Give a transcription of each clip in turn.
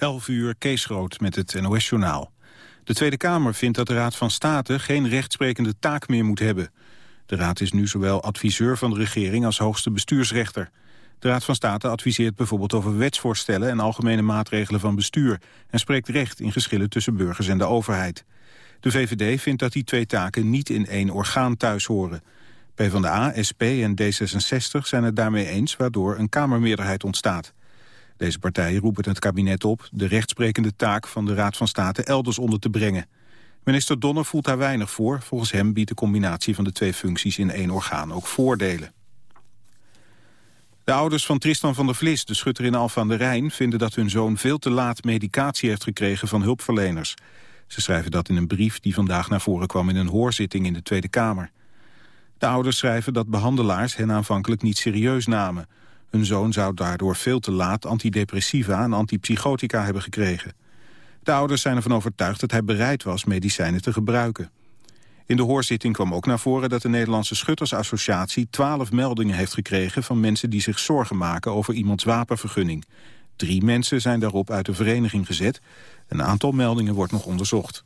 11 uur Kees Groot met het NOS-journaal. De Tweede Kamer vindt dat de Raad van State geen rechtsprekende taak meer moet hebben. De Raad is nu zowel adviseur van de regering als hoogste bestuursrechter. De Raad van State adviseert bijvoorbeeld over wetsvoorstellen en algemene maatregelen van bestuur... en spreekt recht in geschillen tussen burgers en de overheid. De VVD vindt dat die twee taken niet in één orgaan thuis horen. PvdA, SP en D66 zijn het daarmee eens, waardoor een Kamermeerderheid ontstaat. Deze partijen roepen het kabinet op de rechtsprekende taak van de Raad van State elders onder te brengen. Minister Donner voelt daar weinig voor. Volgens hem biedt de combinatie van de twee functies in één orgaan ook voordelen. De ouders van Tristan van der Vlis, de schutter in Alphen aan de Rijn... vinden dat hun zoon veel te laat medicatie heeft gekregen van hulpverleners. Ze schrijven dat in een brief die vandaag naar voren kwam in een hoorzitting in de Tweede Kamer. De ouders schrijven dat behandelaars hen aanvankelijk niet serieus namen. Hun zoon zou daardoor veel te laat antidepressiva en antipsychotica hebben gekregen. De ouders zijn ervan overtuigd dat hij bereid was medicijnen te gebruiken. In de hoorzitting kwam ook naar voren dat de Nederlandse Schuttersassociatie twaalf meldingen heeft gekregen van mensen die zich zorgen maken over iemands wapenvergunning. Drie mensen zijn daarop uit de vereniging gezet. Een aantal meldingen wordt nog onderzocht.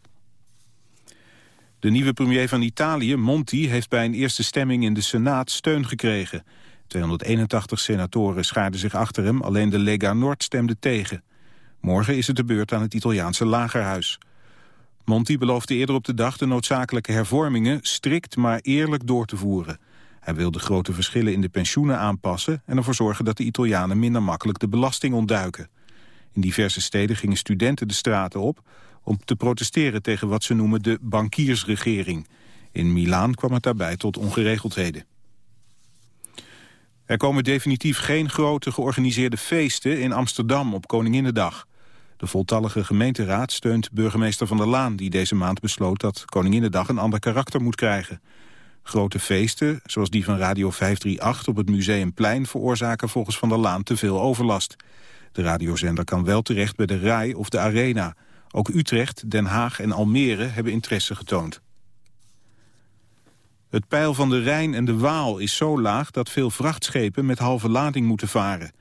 De nieuwe premier van Italië, Monti, heeft bij een eerste stemming in de Senaat steun gekregen. 281 senatoren schaarden zich achter hem, alleen de Lega Nord stemde tegen. Morgen is het de beurt aan het Italiaanse lagerhuis. Monti beloofde eerder op de dag de noodzakelijke hervormingen strikt maar eerlijk door te voeren. Hij wil de grote verschillen in de pensioenen aanpassen en ervoor zorgen dat de Italianen minder makkelijk de belasting ontduiken. In diverse steden gingen studenten de straten op om te protesteren tegen wat ze noemen de bankiersregering. In Milaan kwam het daarbij tot ongeregeldheden. Er komen definitief geen grote georganiseerde feesten in Amsterdam op Koninginnedag. De voltallige gemeenteraad steunt burgemeester Van der Laan... die deze maand besloot dat Koninginnedag een ander karakter moet krijgen. Grote feesten, zoals die van Radio 538 op het Museumplein... veroorzaken volgens Van der Laan te veel overlast. De radiozender kan wel terecht bij de RAI of de Arena. Ook Utrecht, Den Haag en Almere hebben interesse getoond. Het peil van de Rijn en de Waal is zo laag dat veel vrachtschepen met halve lading moeten varen.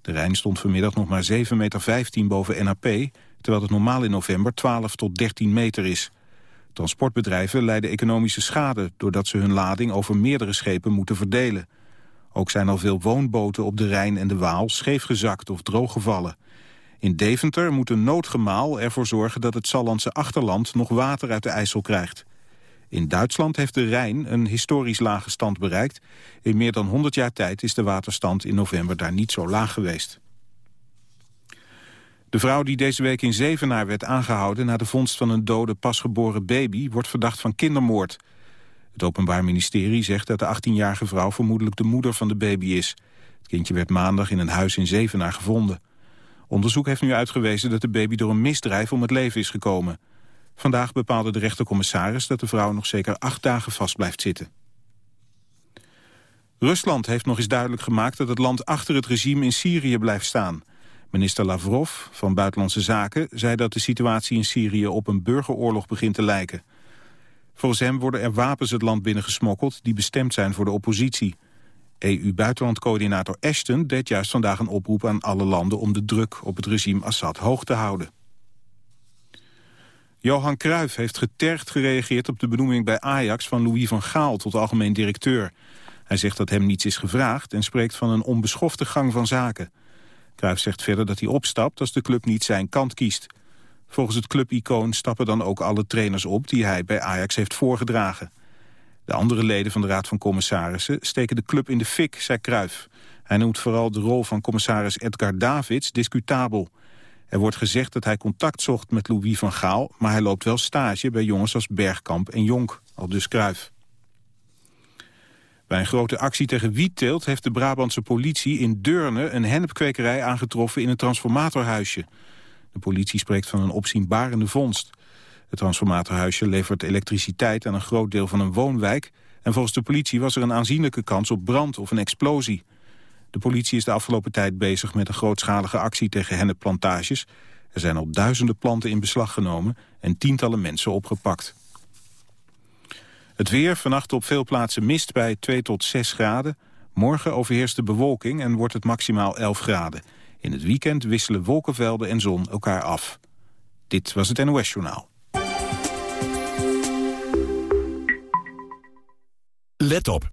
De Rijn stond vanmiddag nog maar 7,15 meter boven NAP, terwijl het normaal in november 12 tot 13 meter is. Transportbedrijven lijden economische schade doordat ze hun lading over meerdere schepen moeten verdelen. Ook zijn al veel woonboten op de Rijn en de Waal scheefgezakt of drooggevallen. In Deventer moet een noodgemaal ervoor zorgen dat het Sallandse achterland nog water uit de IJssel krijgt. In Duitsland heeft de Rijn een historisch lage stand bereikt. In meer dan 100 jaar tijd is de waterstand in november daar niet zo laag geweest. De vrouw die deze week in Zevenaar werd aangehouden... na de vondst van een dode pasgeboren baby... wordt verdacht van kindermoord. Het Openbaar Ministerie zegt dat de 18-jarige vrouw... vermoedelijk de moeder van de baby is. Het kindje werd maandag in een huis in Zevenaar gevonden. Onderzoek heeft nu uitgewezen dat de baby door een misdrijf om het leven is gekomen. Vandaag bepaalde de rechtercommissaris dat de vrouw nog zeker acht dagen vast blijft zitten. Rusland heeft nog eens duidelijk gemaakt dat het land achter het regime in Syrië blijft staan. Minister Lavrov van Buitenlandse Zaken zei dat de situatie in Syrië op een burgeroorlog begint te lijken. Volgens hem worden er wapens het land binnengesmokkeld die bestemd zijn voor de oppositie. EU-buitenlandcoördinator Ashton deed juist vandaag een oproep aan alle landen om de druk op het regime Assad hoog te houden. Johan Cruijff heeft getergd gereageerd op de benoeming bij Ajax van Louis van Gaal tot algemeen directeur. Hij zegt dat hem niets is gevraagd en spreekt van een onbeschofte gang van zaken. Cruijff zegt verder dat hij opstapt als de club niet zijn kant kiest. Volgens het clubicoon stappen dan ook alle trainers op die hij bij Ajax heeft voorgedragen. De andere leden van de Raad van Commissarissen steken de club in de fik, zei Cruijff. Hij noemt vooral de rol van commissaris Edgar Davids discutabel. Er wordt gezegd dat hij contact zocht met Louis van Gaal... maar hij loopt wel stage bij jongens als Bergkamp en Jonk, al dus Kruif. Bij een grote actie tegen wietteelt heeft de Brabantse politie in Deurne... een hennepkwekerij aangetroffen in een transformatorhuisje. De politie spreekt van een opzienbarende vondst. Het transformatorhuisje levert elektriciteit aan een groot deel van een woonwijk... en volgens de politie was er een aanzienlijke kans op brand of een explosie. De politie is de afgelopen tijd bezig met een grootschalige actie tegen hennepplantages. Er zijn al duizenden planten in beslag genomen en tientallen mensen opgepakt. Het weer, vannacht op veel plaatsen mist bij 2 tot 6 graden. Morgen overheerst de bewolking en wordt het maximaal 11 graden. In het weekend wisselen wolkenvelden en zon elkaar af. Dit was het NOS Journaal. Let op.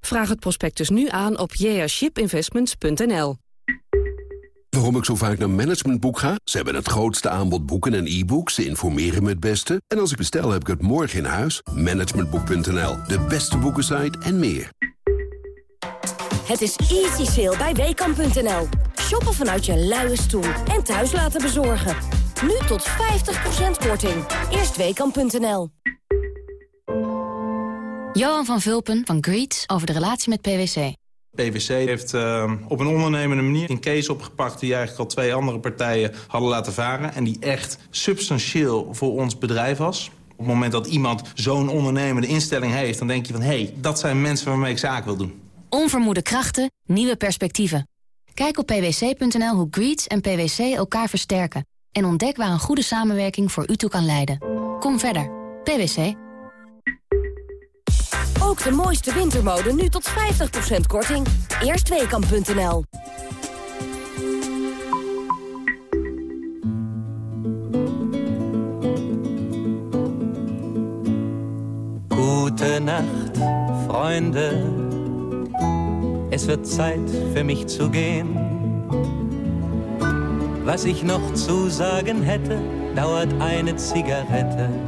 Vraag het prospectus nu aan op jashipinvestments.nl. Waarom ik zo vaak naar Managementboek ga? Ze hebben het grootste aanbod boeken en e-books. Ze informeren me het beste. En als ik bestel, heb ik het morgen in huis. Managementboek.nl, de beste boekensite en meer. Het is easy sale bij Weekamp.nl. Shoppen vanuit je luie stoel en thuis laten bezorgen. Nu tot 50% korting. Eerst Weekamp.nl. Johan van Vulpen van Greets over de relatie met PwC. PwC heeft uh, op een ondernemende manier een case opgepakt... die eigenlijk al twee andere partijen hadden laten varen... en die echt substantieel voor ons bedrijf was. Op het moment dat iemand zo'n ondernemende instelling heeft... dan denk je van, hé, hey, dat zijn mensen waarmee ik zaken wil doen. Onvermoede krachten, nieuwe perspectieven. Kijk op pwc.nl hoe Greets en PwC elkaar versterken... en ontdek waar een goede samenwerking voor u toe kan leiden. Kom verder. PwC. Ook de mooiste wintermode nu tot 50% korting. Eerstweekam.nl Gute Nacht, Freunde. Es wird Zeit für mich zu gehen. Was ich noch zu sagen hätte, dauert eine Zigarette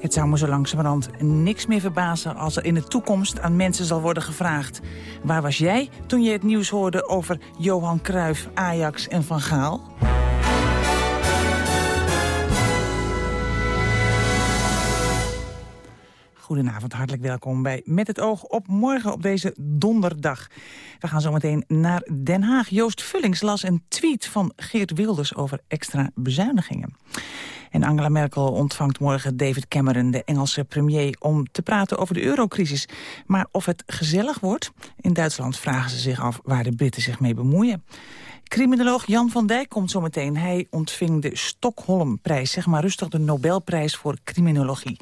Het zou me zo langzamerhand niks meer verbazen als er in de toekomst aan mensen zal worden gevraagd. Waar was jij toen je het nieuws hoorde over Johan Cruijff, Ajax en Van Gaal? Goedenavond, hartelijk welkom bij Met het oog op morgen op deze donderdag. We gaan zo meteen naar Den Haag. Joost Vullings las een tweet van Geert Wilders over extra bezuinigingen. En Angela Merkel ontvangt morgen David Cameron, de Engelse premier... om te praten over de eurocrisis. Maar of het gezellig wordt? In Duitsland vragen ze zich af waar de Britten zich mee bemoeien. Criminoloog Jan van Dijk komt zo meteen. Hij ontving de Stockholmprijs, zeg maar rustig de Nobelprijs voor criminologie.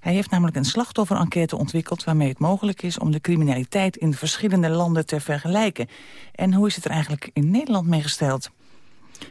Hij heeft namelijk een slachtoffer-enquête ontwikkeld... waarmee het mogelijk is om de criminaliteit in verschillende landen te vergelijken. En hoe is het er eigenlijk in Nederland mee gesteld?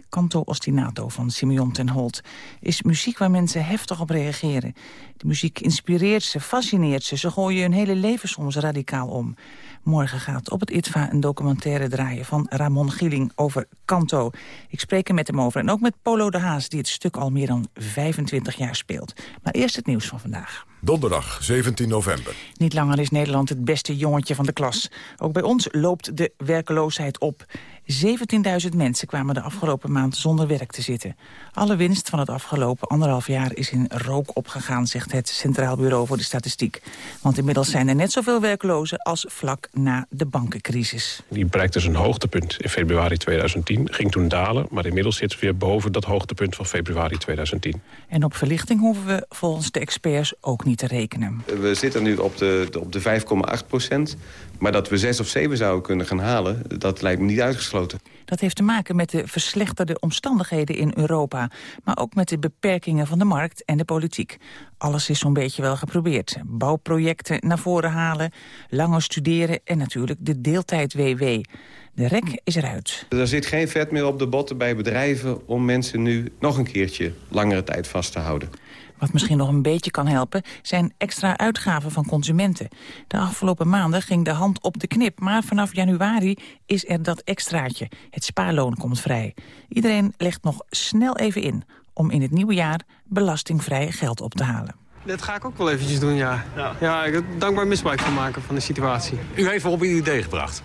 Canto Ostinato van Simeon ten Holt is muziek waar mensen heftig op reageren. De muziek inspireert ze, fascineert ze. Ze gooien hun hele leven soms radicaal om. Morgen gaat op het ITVA een documentaire draaien van Ramon Gieling over Canto. Ik spreek er met hem over en ook met Polo de Haas... die het stuk al meer dan 25 jaar speelt. Maar eerst het nieuws van vandaag. Donderdag 17 november. Niet langer is Nederland het beste jongetje van de klas. Ook bij ons loopt de werkeloosheid op. 17.000 mensen kwamen de afgelopen maand zonder werk te zitten. Alle winst van het afgelopen anderhalf jaar is in rook opgegaan, zegt het Centraal Bureau voor de Statistiek. Want inmiddels zijn er net zoveel werklozen als vlak na de bankencrisis. Die bereikte dus een hoogtepunt in februari 2010, ging toen dalen, maar inmiddels zitten we weer boven dat hoogtepunt van februari 2010. En op verlichting hoeven we volgens de experts ook niet te rekenen. We zitten nu op de, op de 5,8 procent. Maar dat we 6 of 7 zouden kunnen gaan halen, dat lijkt me niet uitgesloten. Dat heeft te maken met de verslechterde omstandigheden in Europa. Maar ook met de beperkingen van de markt en de politiek. Alles is zo'n beetje wel geprobeerd. Bouwprojecten naar voren halen, langer studeren en natuurlijk de deeltijd-WW. De rek is eruit. Er zit geen vet meer op de botten bij bedrijven om mensen nu nog een keertje langere tijd vast te houden. Wat misschien nog een beetje kan helpen, zijn extra uitgaven van consumenten. De afgelopen maanden ging de hand op de knip, maar vanaf januari is er dat extraatje. Het spaarloon komt vrij. Iedereen legt nog snel even in om in het nieuwe jaar belastingvrij geld op te halen. Dat ga ik ook wel eventjes doen, ja. Ja, ja ik heb dankbaar misbruik van maken van de situatie. U heeft op een idee gebracht.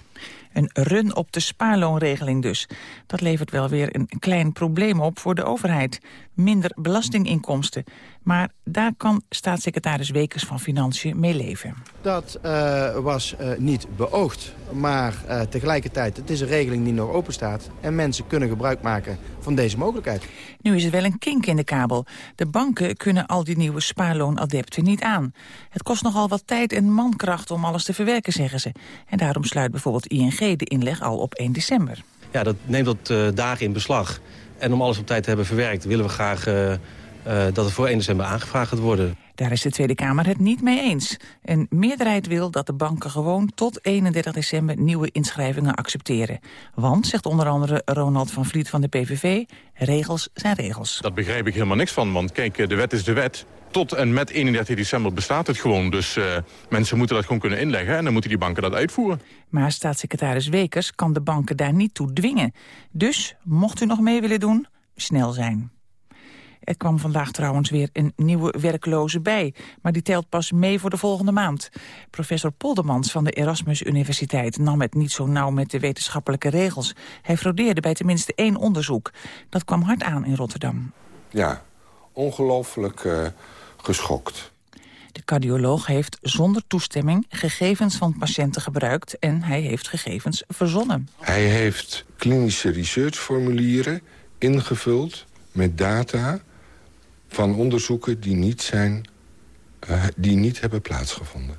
Een run op de spaarloonregeling dus. Dat levert wel weer een klein probleem op voor de overheid. Minder belastinginkomsten. Maar daar kan staatssecretaris Wekers van Financiën mee leven. Dat uh, was uh, niet beoogd. Maar uh, tegelijkertijd, het is een regeling die nog open staat. En mensen kunnen gebruik maken van deze mogelijkheid. Nu is er wel een kink in de kabel. De banken kunnen al die nieuwe spaarloonadepten niet aan. Het kost nogal wat tijd en mankracht om alles te verwerken, zeggen ze. En daarom sluit bijvoorbeeld ING de inleg al op 1 december. Ja, dat neemt dat dagen in beslag. En om alles op tijd te hebben verwerkt, willen we graag uh, dat het voor 1 december aangevraagd gaat worden. Daar is de Tweede Kamer het niet mee eens. Een meerderheid wil dat de banken gewoon tot 31 december nieuwe inschrijvingen accepteren. Want, zegt onder andere Ronald van Vliet van de PVV, regels zijn regels. Dat begrijp ik helemaal niks van, want kijk, de wet is de wet. Tot en met 31 december bestaat het gewoon. Dus uh, mensen moeten dat gewoon kunnen inleggen en dan moeten die banken dat uitvoeren. Maar staatssecretaris Wekers kan de banken daar niet toe dwingen. Dus, mocht u nog mee willen doen, snel zijn. Er kwam vandaag trouwens weer een nieuwe werkloze bij. Maar die telt pas mee voor de volgende maand. Professor Poldermans van de Erasmus Universiteit nam het niet zo nauw met de wetenschappelijke regels. Hij fraudeerde bij tenminste één onderzoek. Dat kwam hard aan in Rotterdam. Ja, ongelooflijk uh, geschokt. De cardioloog heeft zonder toestemming gegevens van patiënten gebruikt... en hij heeft gegevens verzonnen. Hij heeft klinische researchformulieren ingevuld met data van onderzoeken die niet, zijn, uh, die niet hebben plaatsgevonden.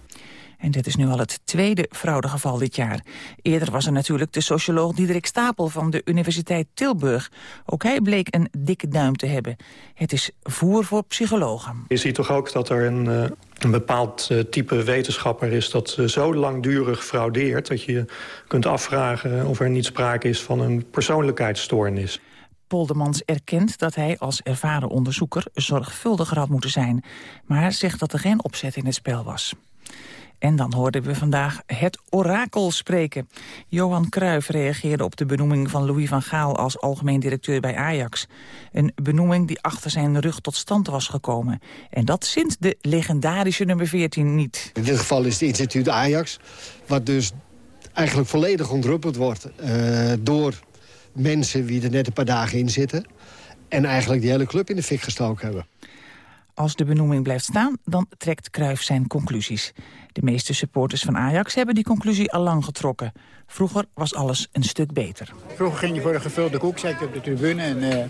En dit is nu al het tweede fraudegeval dit jaar. Eerder was er natuurlijk de socioloog Diederik Stapel van de Universiteit Tilburg. Ook hij bleek een dikke duim te hebben. Het is voer voor psychologen. Je ziet toch ook dat er een, uh, een bepaald uh, type wetenschapper is... dat uh, zo langdurig fraudeert dat je kunt afvragen... of er niet sprake is van een persoonlijkheidsstoornis. Poldermans erkent dat hij als ervaren onderzoeker zorgvuldiger had moeten zijn. Maar zegt dat er geen opzet in het spel was. En dan hoorden we vandaag het orakel spreken. Johan Cruijff reageerde op de benoeming van Louis van Gaal... als algemeen directeur bij Ajax. Een benoeming die achter zijn rug tot stand was gekomen. En dat sinds de legendarische nummer 14 niet. In dit geval is het instituut Ajax... wat dus eigenlijk volledig ontruppeld wordt uh, door mensen die er net een paar dagen in zitten... en eigenlijk die hele club in de fik gestoken hebben. Als de benoeming blijft staan, dan trekt Cruijff zijn conclusies. De meeste supporters van Ajax hebben die conclusie al lang getrokken. Vroeger was alles een stuk beter. Vroeger ging je voor een gevulde koek, zat je op de tribune... en uh,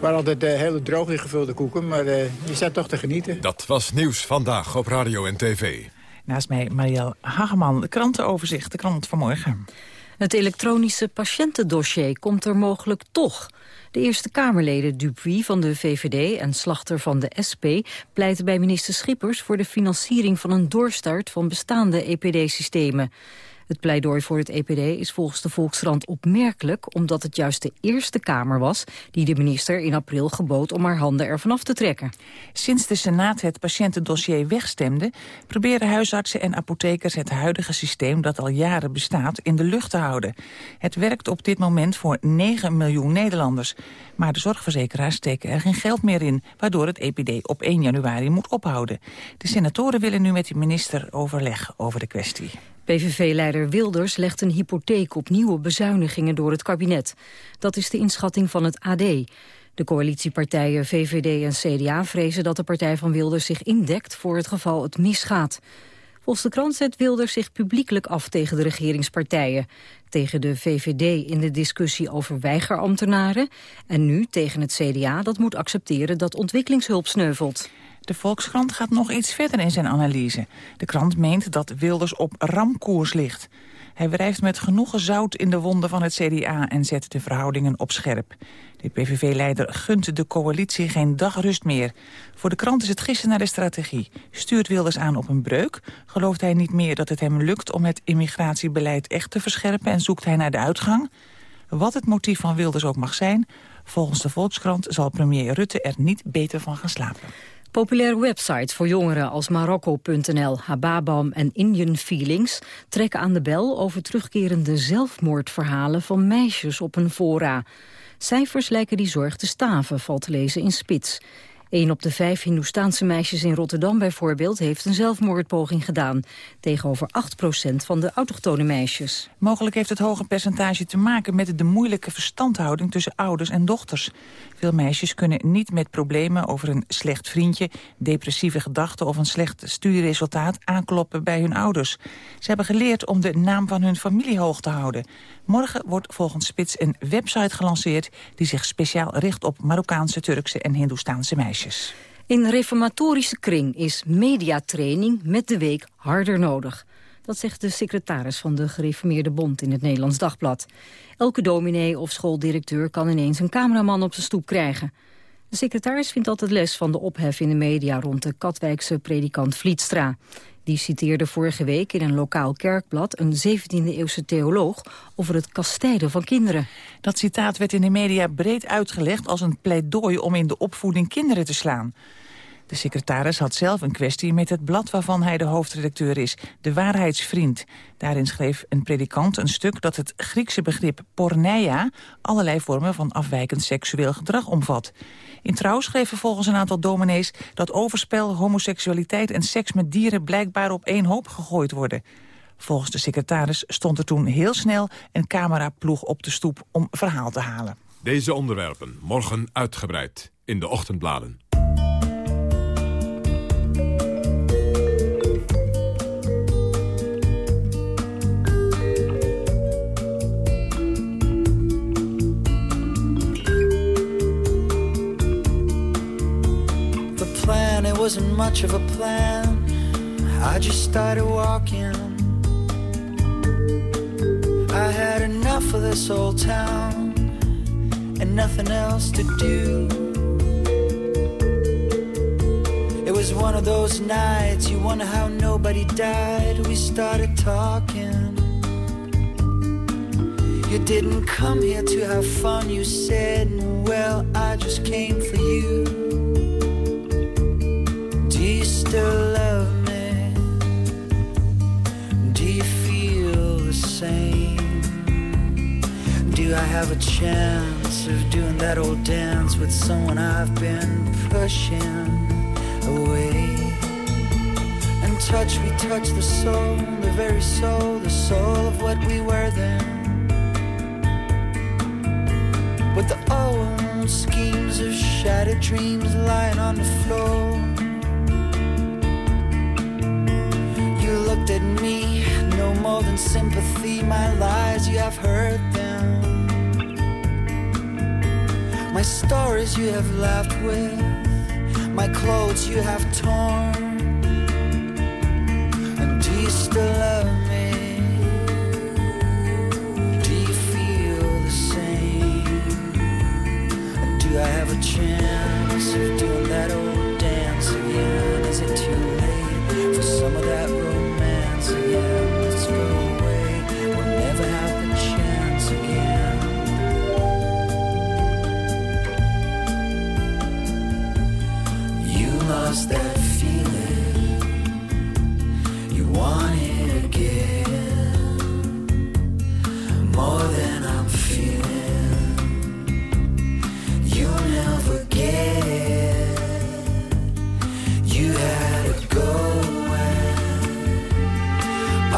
waren altijd uh, hele droge gevulde koeken, maar uh, je staat toch te genieten. Dat was Nieuws Vandaag op Radio en TV. Naast mij Marielle Hageman, de krantenoverzicht, de krant van morgen. Het elektronische patiëntendossier komt er mogelijk toch. De Eerste Kamerleden Dupuy van de VVD en Slachter van de SP... pleiten bij minister Schippers voor de financiering van een doorstart van bestaande EPD-systemen. Het pleidooi voor het EPD is volgens de Volkskrant opmerkelijk... omdat het juist de Eerste Kamer was die de minister in april gebood... om haar handen ervan af te trekken. Sinds de Senaat het patiëntendossier wegstemde... proberen huisartsen en apothekers het huidige systeem... dat al jaren bestaat, in de lucht te houden. Het werkt op dit moment voor 9 miljoen Nederlanders. Maar de zorgverzekeraars steken er geen geld meer in... waardoor het EPD op 1 januari moet ophouden. De senatoren willen nu met de minister overleg over de kwestie. PVV-leider Wilders legt een hypotheek op nieuwe bezuinigingen door het kabinet. Dat is de inschatting van het AD. De coalitiepartijen VVD en CDA vrezen dat de partij van Wilders zich indekt voor het geval het misgaat. Volgens de krant zet Wilders zich publiekelijk af tegen de regeringspartijen. Tegen de VVD in de discussie over weigerambtenaren. En nu tegen het CDA dat moet accepteren dat ontwikkelingshulp sneuvelt. De Volkskrant gaat nog iets verder in zijn analyse. De krant meent dat Wilders op ramkoers ligt. Hij wrijft met genoegen zout in de wonden van het CDA en zet de verhoudingen op scherp. De PVV-leider gunt de coalitie geen dagrust meer. Voor de krant is het gisteren naar de strategie. Stuurt Wilders aan op een breuk? Gelooft hij niet meer dat het hem lukt om het immigratiebeleid echt te verscherpen... en zoekt hij naar de uitgang? Wat het motief van Wilders ook mag zijn... volgens de Volkskrant zal premier Rutte er niet beter van gaan slapen. Populaire websites voor jongeren als Marokko.nl, Hababam en Indian Feelings trekken aan de bel over terugkerende zelfmoordverhalen van meisjes op een fora. Cijfers lijken die zorg te staven, valt te lezen in Spits. Een op de vijf Hindoestaanse meisjes in Rotterdam bijvoorbeeld... heeft een zelfmoordpoging gedaan. Tegenover 8% van de autochtone meisjes. Mogelijk heeft het hoge percentage te maken met de moeilijke verstandhouding tussen ouders en dochters. Veel meisjes kunnen niet met problemen over een slecht vriendje, depressieve gedachten of een slecht studieresultaat aankloppen bij hun ouders. Ze hebben geleerd om de naam van hun familie hoog te houden. Morgen wordt volgens Spits een website gelanceerd die zich speciaal richt op Marokkaanse, Turkse en Hindoestaanse meisjes. In reformatorische kring is mediatraining met de week harder nodig. Dat zegt de secretaris van de Gereformeerde Bond in het Nederlands Dagblad. Elke dominee of schooldirecteur kan ineens een cameraman op zijn stoep krijgen. De secretaris vindt altijd les van de ophef in de media rond de Katwijkse predikant Vlietstra. Die citeerde vorige week in een lokaal kerkblad een 17e-eeuwse theoloog over het kastijden van kinderen. Dat citaat werd in de media breed uitgelegd als een pleidooi om in de opvoeding kinderen te slaan. De secretaris had zelf een kwestie met het blad waarvan hij de hoofdredacteur is, De Waarheidsvriend. Daarin schreef een predikant een stuk dat het Griekse begrip porneia allerlei vormen van afwijkend seksueel gedrag omvat. In Trouw schreef volgens een aantal dominees dat overspel, homoseksualiteit en seks met dieren blijkbaar op één hoop gegooid worden. Volgens de secretaris stond er toen heel snel een cameraploeg op de stoep om verhaal te halen. Deze onderwerpen morgen uitgebreid in de ochtendbladen. Wasn't much of a plan. I just started walking. I had enough of this old town and nothing else to do. Was one of those nights you wonder how nobody died. We started talking. You didn't come here to have fun, you said. Well, I just came for you Do you still love me? Do you feel the same? Do I have a chance of doing that old dance with someone I've been pushing away? And touch, we touch the soul, the very soul, the soul of what we were then. With the old schemes of shattered dreams lying on the floor. You looked at me, no more than sympathy. My lies, you have heard them. My stories you have laughed with, my clothes you have torn. And do you still love me? Do you feel the same? And do I have a chance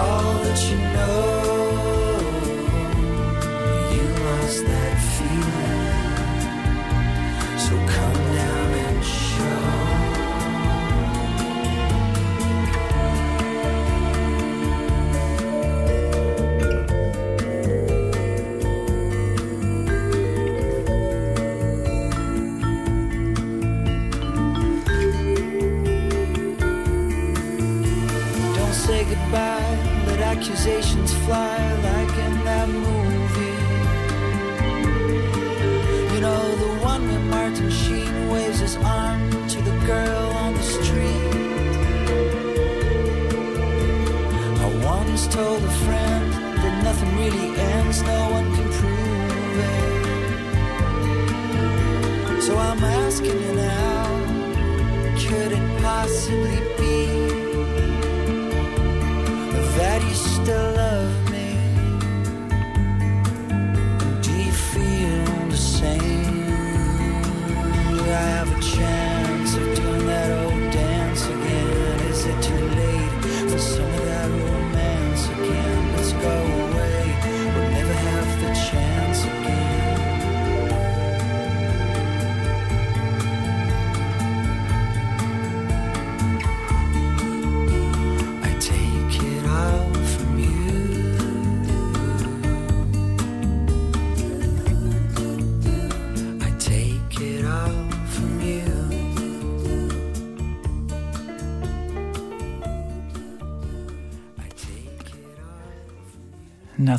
all that you know. You lost that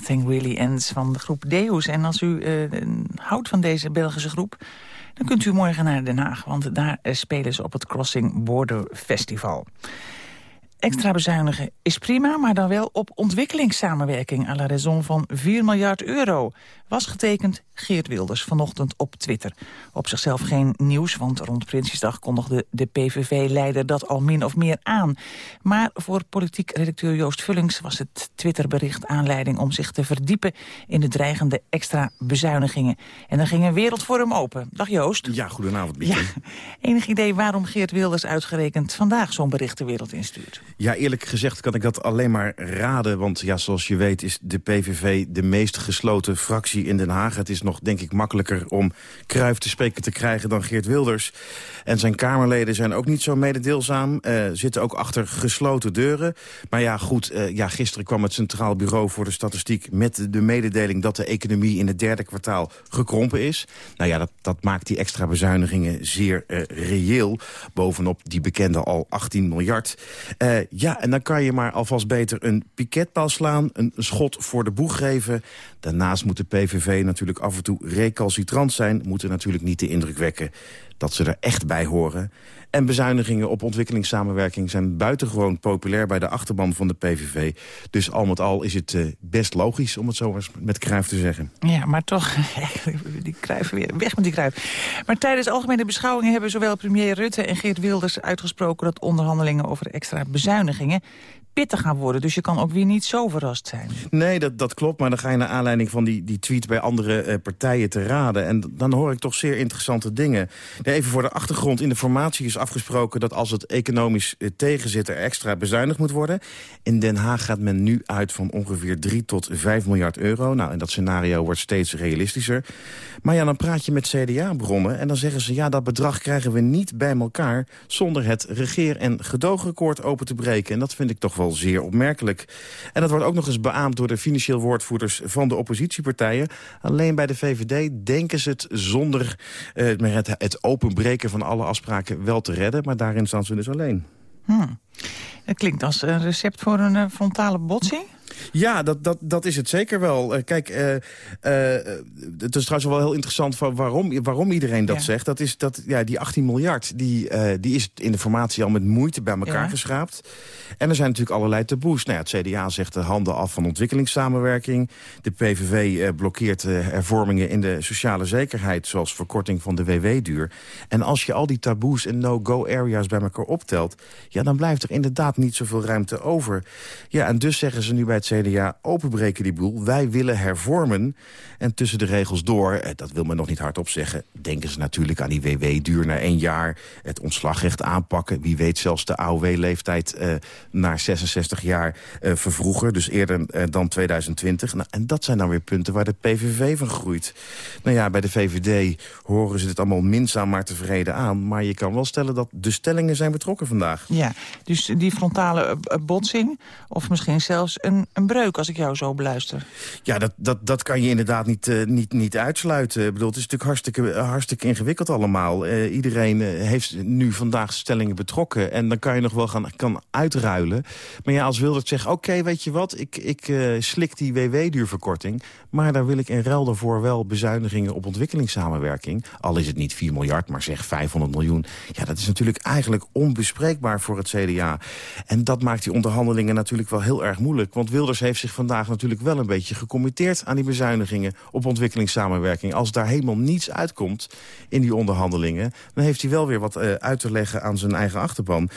Nothing Really Ends van de groep Deus. En als u uh, houdt van deze Belgische groep... dan kunt u morgen naar Den Haag, want daar spelen ze op het Crossing Border Festival. Extra bezuinigen is prima, maar dan wel op ontwikkelingssamenwerking... à la raison van 4 miljard euro was getekend Geert Wilders vanochtend op Twitter. Op zichzelf geen nieuws, want rond Prinsjesdag kondigde de PVV-leider dat al min of meer aan. Maar voor politiek redacteur Joost Vullings was het Twitterbericht aanleiding om zich te verdiepen in de dreigende extra bezuinigingen. En er ging een wereld voor hem open. Dag Joost. Ja, goedenavond Mieke. Ja, enig idee waarom Geert Wilders uitgerekend vandaag zo'n bericht de wereld instuurt? Ja, eerlijk gezegd kan ik dat alleen maar raden, want ja, zoals je weet is de PVV de meest gesloten fractie in Den Haag. Het is nog, denk ik, makkelijker om Kruif te spreken te krijgen dan Geert Wilders. En zijn Kamerleden zijn ook niet zo mededeelzaam. Uh, zitten ook achter gesloten deuren. Maar ja, goed, uh, ja, gisteren kwam het Centraal Bureau voor de Statistiek... met de mededeling dat de economie in het derde kwartaal gekrompen is. Nou ja, dat, dat maakt die extra bezuinigingen zeer uh, reëel. Bovenop die bekende al 18 miljard. ja, en dan kan je maar alvast beter een piketpaal slaan... een schot voor de boeg geven. Daarnaast moet de PVV natuurlijk af en toe recalcitrant zijn... moeten natuurlijk niet de indruk wekken dat ze er echt bij horen. En bezuinigingen op ontwikkelingssamenwerking zijn buitengewoon populair bij de achterban van de PVV. Dus al met al is het uh, best logisch, om het zo met Kruif te zeggen. Ja, maar toch, die Kruif weer, weg met die Kruif. Maar tijdens algemene beschouwingen hebben zowel premier Rutte en Geert Wilders uitgesproken dat onderhandelingen over extra bezuinigingen pittig gaan worden. Dus je kan ook weer niet zo verrast zijn. Nee, dat, dat klopt. Maar dan ga je naar aanleiding van die, die tweet bij andere uh, partijen te raden. En dan hoor ik toch zeer interessante dingen. Even voor de achtergrond. In de formatie is afgesproken dat als het economisch uh, tegenzit... er extra bezuinigd moet worden. In Den Haag gaat men nu uit van ongeveer 3 tot 5 miljard euro. Nou, en dat scenario wordt steeds realistischer. Maar ja, dan praat je met CDA-bronnen en dan zeggen ze... ja, dat bedrag krijgen we niet bij elkaar... zonder het regeer- en gedoogrecord open te breken. En dat vind ik toch wel zeer opmerkelijk. En dat wordt ook nog eens beaamd door de financieel woordvoerders... van de oppositiepartijen. Alleen bij de VVD denken ze het zonder uh, het, openbreken van alle afspraken wel te redden. Maar daarin staan ze dus alleen. Hmm. Het klinkt als een recept voor een uh, frontale botsing. Ja, dat, dat, dat is het zeker wel. Uh, kijk, uh, uh, het is trouwens wel heel interessant van waarom, waarom iedereen dat zegt. Dat is dat ja, die 18 miljard, die, die is in de formatie al met moeite bij elkaar ja. geschraapt. En er zijn natuurlijk allerlei taboes. Nou ja, het CDA zegt de handen af van ontwikkelingssamenwerking. De PVV blokkeert hervormingen in de sociale zekerheid... zoals verkorting van de WW-duur. En als je al die taboes en no-go-areas bij elkaar optelt... ja, dan blijft er inderdaad niet zoveel ruimte over. Ja, en dus zeggen ze nu bij het CDA openbreken die boel. Wij willen hervormen. En tussen de regels door, eh, dat wil men nog niet hardop zeggen... denken ze natuurlijk aan die WW-duur na één jaar. Het ontslagrecht aanpakken. Wie weet zelfs de AOW-leeftijd uh, naar 66 jaar uh, vervroegen. Dus eerder uh, dan 2020. Nou, en dat zijn dan weer punten waar de PVV van groeit. Nou ja, bij de VVD horen ze dit allemaal minzaam maar tevreden aan. Maar je kan wel stellen dat de stellingen zijn betrokken vandaag. Ja, dus die frontale botsing... of misschien zelfs een, een breuk als ik jou zo beluister. Ja, dat, dat, dat kan je inderdaad niet, uh, niet, niet uitsluiten. Ik bedoel, het is natuurlijk hartstikke, hartstikke ingewikkeld allemaal. Uh, iedereen uh, heeft nu vandaag stellingen betrokken. En dan kan je nog wel gaan kan uitruilen. Maar ja, als Wilders zegt, oké, weet je wat... ik, ik slik die WW-duurverkorting... maar daar wil ik in ruil daarvoor wel bezuinigingen op ontwikkelingssamenwerking. Al is het niet 4 miljard, maar zeg 500 miljoen. Ja, dat is natuurlijk eigenlijk onbespreekbaar voor het CDA. En dat maakt die onderhandelingen natuurlijk wel heel erg moeilijk. Want Wilders heeft zich vandaag natuurlijk wel een beetje gecommitteerd... aan die bezuinigingen op ontwikkelingssamenwerking. Als daar helemaal niets uitkomt in die onderhandelingen... dan heeft hij wel weer wat uh, uit te leggen aan zijn eigen achterban.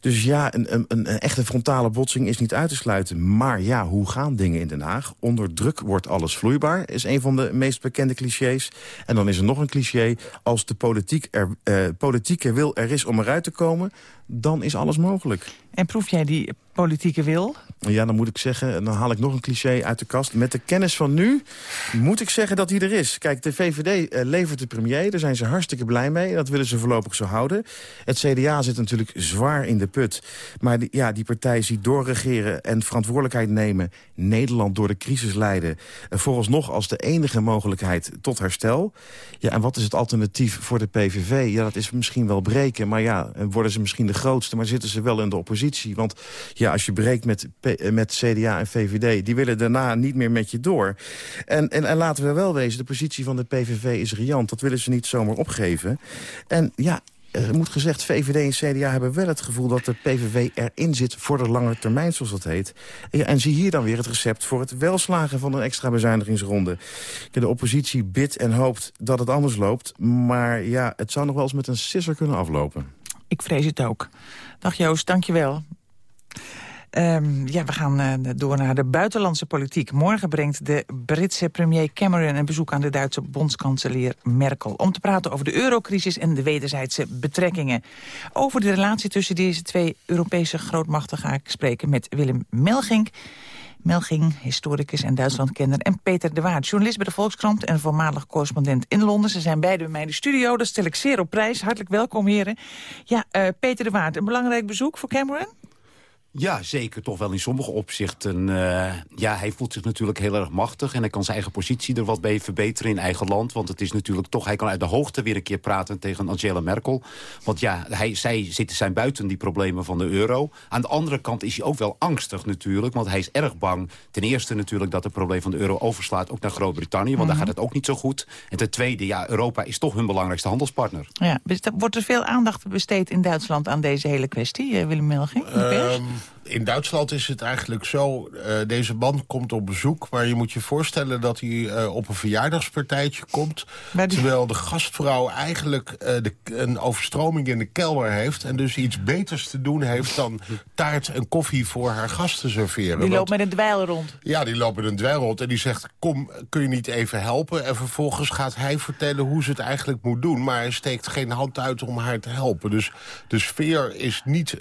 Dus ja, een, een, een, echte frontale botsing is niet uit te sluiten. Maar ja, hoe gaan dingen in Den Haag? Onder druk wordt alles vloeibaar, is een van de meest bekende clichés. En dan is er nog een cliché. Als de politiek er, uh, politieke wil er is om eruit te komen... dan is alles mogelijk. En proef jij die politieke wil? Ja, dan moet ik zeggen, dan haal ik nog een cliché uit de kast. Met de kennis van nu moet ik zeggen dat hij er is. Kijk, de VVD uh, levert de premier, daar zijn ze hartstikke blij mee. Dat willen ze voorlopig zo houden. Het CDA zit natuurlijk zwaar in de put. Maar die, ja, die partij ziet doorregeren en verantwoordelijkheid nemen... Nederland door de crisis leiden. Vooralsnog als de enige mogelijkheid tot herstel. Ja, en wat is het alternatief voor de PVV? Ja, dat is misschien wel breken, maar ja, worden ze misschien de grootste... maar zitten ze wel in de oppositie. Want ja, ja, als je breekt met, met CDA en VVD... die willen daarna niet meer met je door. En, en, en laten we wel wezen, de positie van de PVV is riant. Dat willen ze niet zomaar opgeven. En ja, er moet gezegd, VVD en CDA hebben wel het gevoel dat de PVV erin zit voor de lange termijn, zoals dat heet. En zie hier dan weer het recept voor het welslagen van een extra bezuinigingsronde. De oppositie bidt en hoopt dat het anders loopt, maar ja, het zou nog wel eens met een sisser kunnen aflopen. Ik vrees het ook. Dag Joost, dankjewel. Um, ja, we gaan uh, door naar de buitenlandse politiek. Morgen brengt de Britse premier Cameron een bezoek aan de Duitse bondskanselier Merkel... om te praten over de eurocrisis en de wederzijdse betrekkingen. Over de relatie tussen deze twee Europese grootmachten ga ik spreken met Willem Melging. Melging, historicus en Duitslandkenner. En Peter de Waard, journalist bij de Volkskrant en voormalig correspondent in Londen. Ze zijn beide bij mij in de studio, dat stel ik zeer op prijs. Hartelijk welkom, heren. Ja, uh, Peter de Waard, een belangrijk bezoek voor Cameron? Ja, zeker. Toch wel in sommige opzichten. Uh, ja, hij voelt zich natuurlijk heel erg machtig... en hij kan zijn eigen positie er wat bij verbeteren in eigen land. Want het is natuurlijk toch... hij kan uit de hoogte weer een keer praten tegen Angela Merkel. Want ja, hij, zij zitten zijn buiten die problemen van de euro. Aan de andere kant is hij ook wel angstig natuurlijk... want hij is erg bang. Ten eerste natuurlijk dat het probleem van de euro overslaat... ook naar Groot-Brittannië, want daar mhm. gaat het ook niet zo goed. En ten tweede, ja, Europa is toch hun belangrijkste handelspartner. Ja, wordt er veel aandacht besteed in Duitsland aan deze hele kwestie, eh, Willem Melging? Um, in Duitsland is het eigenlijk zo... Uh, deze man komt op bezoek, maar je moet je voorstellen... dat hij uh, op een verjaardagspartijtje komt... terwijl de gastvrouw eigenlijk uh, de, een overstroming in de kelder heeft... en dus iets beters te doen heeft dan taart en koffie voor haar gasten serveren. Die loopt met een dweil rond. Ja, die loopt met een dweil rond en die zegt... kom, kun je niet even helpen? En vervolgens gaat hij vertellen hoe ze het eigenlijk moet doen... maar hij steekt geen hand uit om haar te helpen. Dus de sfeer is niet,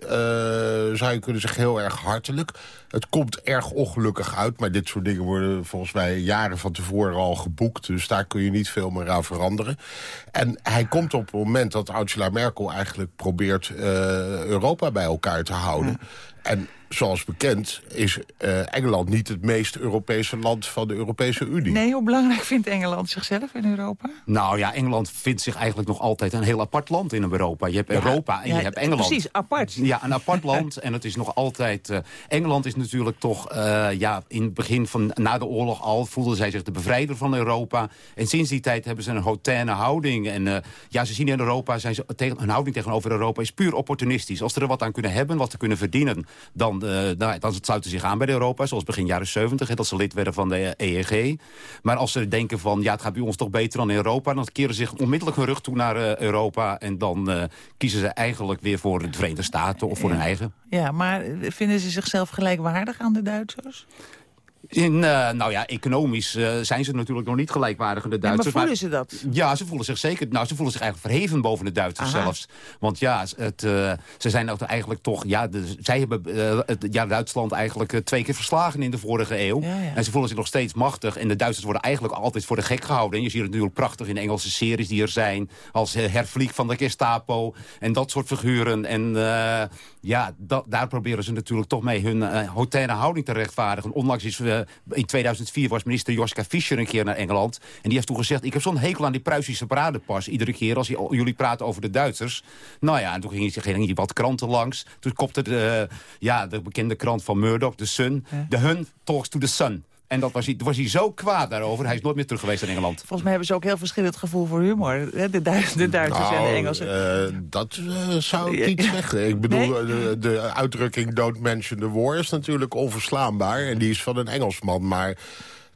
zou je kunnen zeggen, heel erg hartelijk. Het komt erg ongelukkig uit, maar dit soort dingen worden volgens mij jaren van tevoren al geboekt. Dus daar kun je niet veel meer aan veranderen. En hij komt op het moment dat Angela Merkel eigenlijk probeert uh, Europa bij elkaar te houden. En zoals bekend is uh, Engeland niet het meest Europese land van de Europese Unie. Nee, hoe belangrijk vindt Engeland zichzelf in Europa? Nou ja, Engeland vindt zich eigenlijk nog altijd een heel apart land in Europa. Je hebt Europa en je hebt Engeland. Precies, apart. Ja, een apart land. en het is nog altijd... Uh, Engeland is natuurlijk toch, uh, ja, in het begin van na de oorlog al... voelden zij zich de bevrijder van Europa. En sinds die tijd hebben ze een hautaine houding. En ja, ze zien in Europa, zijn ze tegen, hun houding tegenover Europa is puur opportunistisch. Als ze er wat aan kunnen hebben, wat te kunnen verdienen... dan nou, dan sluiten zich aan bij Europa, zoals begin jaren 70, dat ze lid werden van de EEG. Maar als ze denken van, ja, het gaat bij ons toch beter dan in Europa... dan keren ze zich onmiddellijk hun rug toe naar uh, Europa... en dan kiezen ze eigenlijk weer voor de Verenigde Staten of voor hun eigen. Ja, maar vinden ze zichzelf gelijkwaardig aan de Duitsers? In, uh, nou ja, economisch uh, zijn ze natuurlijk nog niet gelijkwaardig aan de Duitsers. Ja, maar voelen ze dat? Ja, ze voelen zich zeker. Nou, ze voelen zich eigenlijk verheven boven de Duitsers Aha. zelfs. Want ja, het, uh, ze zijn ook eigenlijk toch... Ja, de, zij hebben het, ja, Duitsland eigenlijk twee keer verslagen in de vorige eeuw. Ja, ja. En ze voelen zich nog steeds machtig. En de Duitsers worden eigenlijk altijd voor de gek gehouden. En je ziet het natuurlijk prachtig in Engelse series die er zijn. Als Hervlieg van de Gestapo. En dat soort figuren. En ja, dat, daar proberen ze natuurlijk toch mee hun uh, houding te rechtvaardigen. Onlangs is uh, in 2004 was minister Joschka Fischer een keer naar Engeland. En die heeft toen gezegd, ik heb zo'n hekel aan die Pruisische paradepas. Iedere keer als jullie praten over de Duitsers. Nou ja, en toen ging, ging wat kranten langs. Toen kopte de, ja, de bekende krant van Murdoch, de Sun. Ja. De Hun talks to the Sun. En dat was hij, was hij zo kwaad daarover. Hij is nooit meer terug geweest in Engeland. Volgens mij hebben ze ook heel verschillend gevoel voor humor. De, de Duitsers nou, en de nou, Engelsen. Uh, dat uh, zou ik niet zeggen. Ik bedoel, nee? de, de, uitdrukking don't mention the war is natuurlijk onverslaanbaar. En die is van een Engelsman. Maar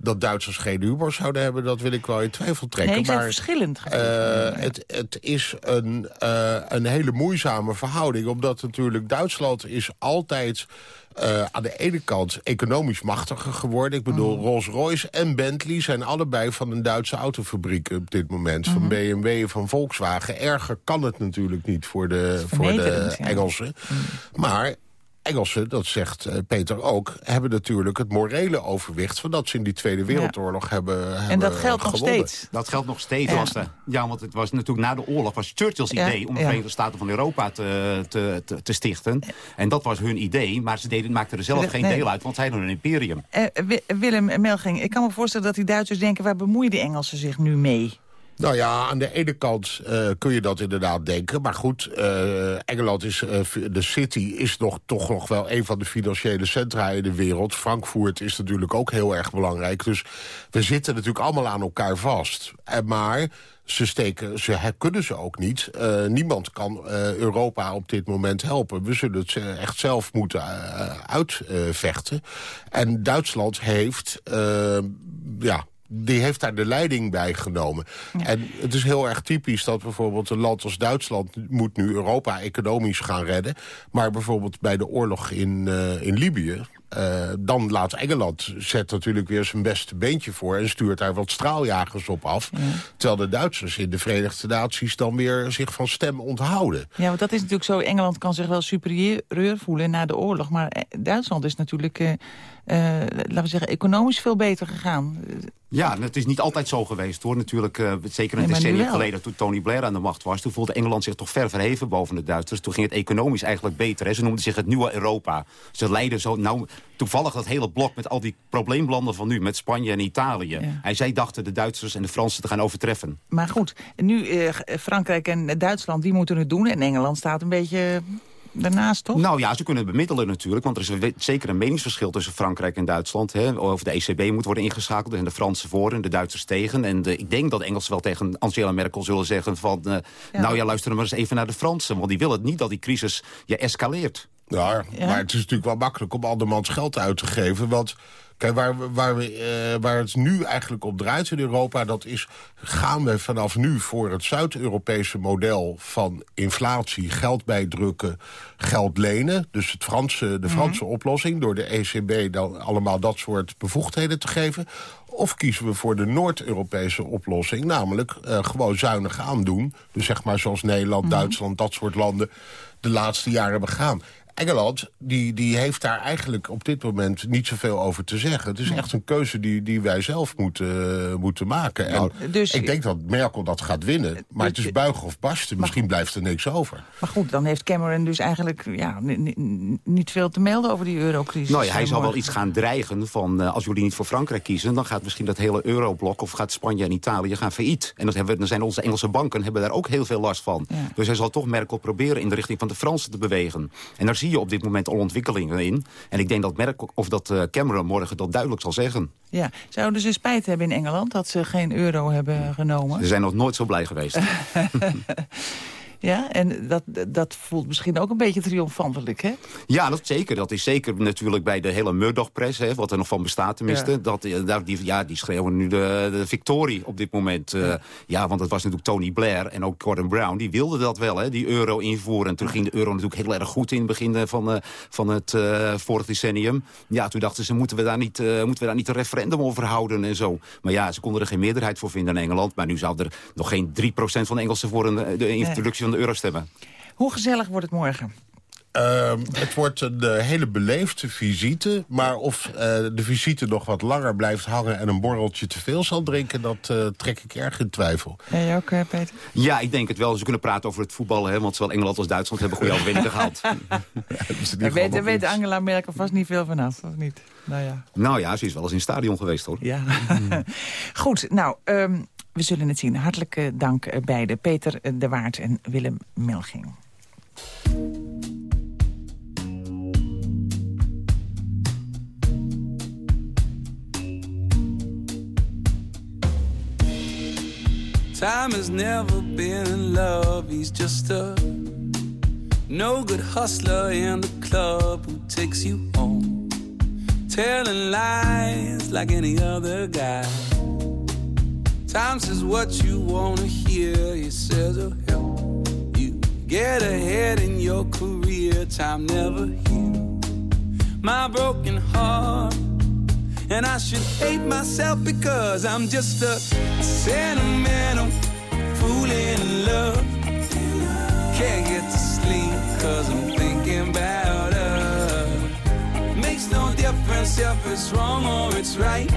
dat Duitsers geen humor zouden hebben, dat wil ik wel in twijfel trekken. Nee, maar verschillend. Uh, het, het is een, uh, een hele moeizame verhouding. Omdat natuurlijk Duitsland is altijd uh, aan de ene kant economisch machtiger geworden. Ik bedoel, mm. Rolls-Royce en Bentley zijn allebei van een Duitse autofabriek op dit moment. Mm. Van mhm. BMW en van Volkswagen. Erger kan het natuurlijk niet voor de, voor de Engelsen. Mm. Maar Engelsen, dat zegt uh, Peter ook, hebben natuurlijk het morele overwicht... van dat ze in die Tweede Wereldoorlog ja. hebben En dat geldt gewonnen. nog steeds. Dat geldt nog steeds. Ja, was de, ja want het was natuurlijk na de oorlog was Churchill's idee... om de Verenigde Staten van Europa te, te, te, te, stichten. En dat was hun idee, maar ze deden, maakten er zelf geen nee. deel uit... want zij hadden een imperium. Uh, Willem Melging, ik kan me voorstellen dat die Duitsers denken... waar bemoeien die Engelsen zich nu mee? Nou ja, aan de ene kant uh, kun je dat inderdaad denken. Maar goed, uh, Engeland is, uh, de city is nog, toch nog wel een van de financiële centra in de wereld. Frankfurt is natuurlijk ook heel erg belangrijk. Dus we zitten natuurlijk allemaal aan elkaar vast. En maar ze, steken, ze kunnen ze ook niet. Niemand kan Europa op dit moment helpen. We zullen het echt zelf moeten uitvechten. en Duitsland heeft ja, die heeft daar de leiding bij genomen. En het is heel erg typisch dat bijvoorbeeld een land als Duitsland... moet nu Europa economisch gaan redden. Maar bijvoorbeeld bij de oorlog in, uh, in Libië... Uh, dan laat Engeland, zet natuurlijk weer zijn beste beentje voor... en stuurt daar wat straaljagers op af. Terwijl de Duitsers in de Verenigde Naties dan weer zich van stem onthouden. Ja, want dat is natuurlijk zo. Engeland kan zich wel superieur voelen na de oorlog. Maar eh, Duitsland is natuurlijk... Uh, uh, laten we zeggen, economisch veel beter gegaan. Ja, het is niet altijd zo geweest hoor. Natuurlijk, uh, zeker een nee, decennia geleden toen Tony Blair aan de macht was... toen voelde Engeland zich toch ver verheven boven de Duitsers. Toen ging het economisch eigenlijk beter. Hè. Ze noemden zich het nieuwe Europa. Ze leidden zo nou, toevallig dat hele blok met al die probleemlanden van nu... met Spanje en Italië. Ja. En zij dachten de Duitsers en de Fransen te gaan overtreffen. Maar goed, nu uh, Frankrijk en Duitsland, die moeten het doen. En Engeland staat een beetje daarnaast, toch? Nou ja, ze kunnen bemiddelen natuurlijk. Want er is een, zeker een meningsverschil tussen Frankrijk en Duitsland. Hè, of de ECB moet worden ingeschakeld en de Fransen voor en de Duitsers tegen. En de, ik denk dat de Engelsen wel tegen Angela Merkel zullen zeggen van... Uh, ja. nou ja, luister maar eens even naar de Fransen. Want die willen niet dat die crisis je escaleert. Ja, ja, maar het is natuurlijk wel makkelijk om andermans geld uit te geven. Want Kijk, waar, waar, we, uh, waar het nu eigenlijk op draait in Europa... dat is, gaan we vanaf nu voor het Zuid-Europese model van inflatie... geld bijdrukken, geld lenen. Dus het Franse, de Franse mm -hmm. oplossing, door de ECB dan allemaal dat soort bevoegdheden te geven. Of kiezen we voor de Noord-Europese oplossing, namelijk uh, gewoon zuinig aandoen. Dus zeg maar zoals Nederland, mm -hmm. Duitsland, dat soort landen de laatste jaren hebben gegaan. Engeland die, die heeft daar eigenlijk op dit moment niet zoveel over te zeggen. Het is echt een keuze die, die wij zelf moeten, uh, moeten maken. En nou, dus, ik denk dat Merkel dat gaat winnen. Maar dus, het is buigen of barsten. Misschien blijft er niks over. Maar goed, dan heeft Cameron dus eigenlijk ja, niet veel te melden over die eurocrisis. Nou ja, hij zal wel iets gaan dreigen van... Uh, als jullie niet voor Frankrijk kiezen... dan gaat misschien dat hele euroblok of gaat Spanje en Italië gaan failliet. En dat hebben, dan zijn onze Engelse banken hebben daar ook heel veel last van. Ja. Dus hij zal toch Merkel proberen in de richting van de Fransen te bewegen. En daar zie je op dit moment al ontwikkelingen in. En ik denk dat Merkel, of dat uh, Cameron morgen dat duidelijk zal zeggen. Ja, zouden ze spijt hebben in Engeland dat ze geen euro hebben genomen? Ze zijn nog nooit zo blij geweest. Ja, en dat, dat voelt misschien ook een beetje triomfantelijk, hè? Ja, dat zeker. Dat is zeker natuurlijk bij de hele Murdoch-press, wat er nog van bestaat tenminste. Ja. Dat, daar, die, ja, die schreeuwen nu de, de victorie op dit moment. Ja. Uh, ja, want het was natuurlijk Tony Blair en ook Gordon Brown. Die wilden dat wel, hè, die euro invoeren. En toen ging de euro natuurlijk heel erg goed in het begin van, uh, van het uh, vorig decennium. Ja, toen dachten ze, moeten we, daar niet, moeten we daar niet een referendum over houden en zo. Maar ja, ze konden er geen meerderheid voor vinden in Engeland. Maar nu zou er nog geen 3% van de Engelsen voor een, de introductie van de euro stemmen. Hoe gezellig wordt het morgen? Uh, het wordt een uh, hele beleefde visite. Maar of uh, de visite nog wat langer blijft hangen... en een borreltje te veel zal drinken... dat uh, trek ik erg in twijfel. Jij ook, Peter? Ja, ik denk het wel. Ze kunnen praten over het voetballen. Hè, want zowel Engeland als Duitsland hebben goede overwinningen gehaald. Daar weet, weet Angela Merkel vast niet veel vanaf, of niet? Nou ja. nou ja, ze is wel eens in het stadion geweest, hoor. Ja. Goed, nou... Um, we zullen het zien. Hartelijk uh, dank uh, beide. Peter uh, de Waard en Willem Melging. Time has never been love. He's just a no good hustler in the club who takes you home. Telling lies like any other guy. Time says what you wanna hear. He says it'll help you get ahead in your career. Time never heals my broken heart. And I should hate myself because I'm just a sentimental fool in love. Can't get to sleep cause I'm thinking about her. Makes no difference if it's wrong or it's right.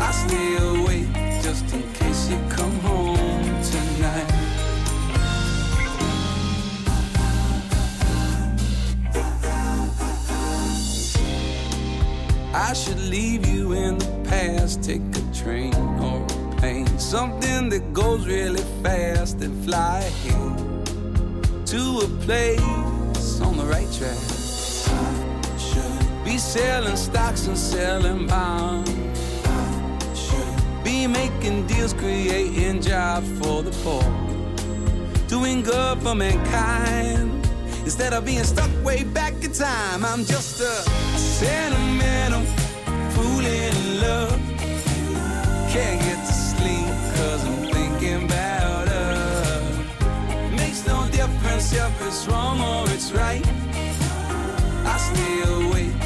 I stay awake just in case you come home tonight. I should leave you in the past, take a train or a Ain't something that goes really fast and fly to a place on the right track. Be selling stocks and selling bonds. Be making deals, creating jobs for the poor. Doing good for mankind instead of being stuck way back in time. I'm just a sentimental fool in love. Can't get to sleep cause I'm thinking about her. Makes no difference if it's wrong or it's right. I stay awake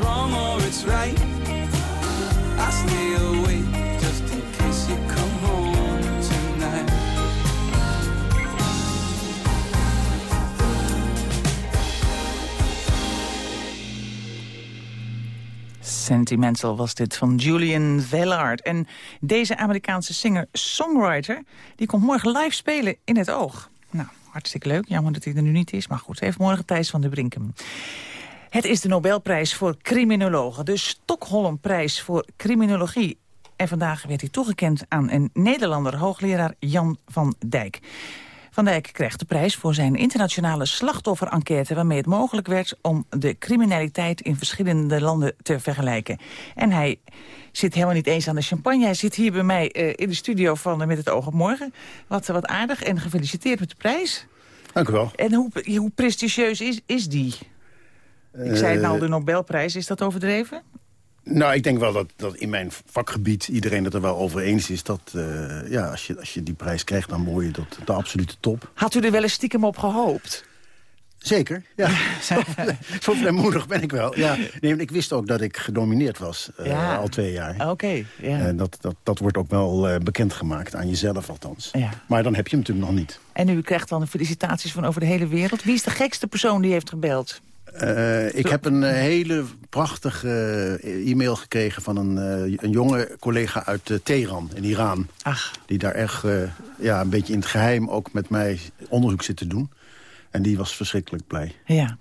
wrong or it's right. I stay awake just in case you come home tonight. Sentimental was dit van Julian Vellard. En deze Amerikaanse singer-songwriter... die komt morgen live spelen in het oog. Nou, hartstikke leuk. Jammer dat hij er nu niet is. Maar goed, heeft morgen Thijs van de Brinken. Het is de Nobelprijs voor criminologen. De Stockholmprijs voor criminologie. En vandaag werd hij toegekend aan een Nederlander, hoogleraar Jan van Dijk. Van Dijk krijgt de prijs voor zijn internationale slachtofferenquête... waarmee het mogelijk werd om de criminaliteit in verschillende landen te vergelijken. En hij zit helemaal niet eens aan de champagne. Hij zit hier bij mij eh, in de studio van eh, Met het oog op morgen. Wat, wat aardig en gefeliciteerd met de prijs. Dank u wel. En hoe, hoe prestigieus is, is die? Ik zei het nou, de Nobelprijs, is dat overdreven? Nou, ik denk wel dat, dat in mijn vakgebied iedereen het er wel over eens is... dat eh, ja, als, je, als je die prijs krijgt, dan word je tot de absolute top. Had u er wel eens stiekem op gehoopt? Zeker, ja. zo, vrijmoedig ben ik wel. Ja. Nee, ik wist ook dat ik genomineerd was, uh, Ja. al twee jaar. Oké, ja. En dat, dat, dat wordt ook wel uh, bekendgemaakt, aan jezelf althans. Ja. Maar dan heb je hem natuurlijk nog niet. En u krijgt dan felicitaties van over de hele wereld. Wie is de gekste persoon die heeft gebeld? Uh, ik heb een uh, hele prachtige uh, e-mail gekregen van een, een jonge collega uit Teheran in Iran. Ach. Die daar echt ja, een beetje in het geheim ook met mij onderzoek zit te doen. En die was verschrikkelijk blij. Ja.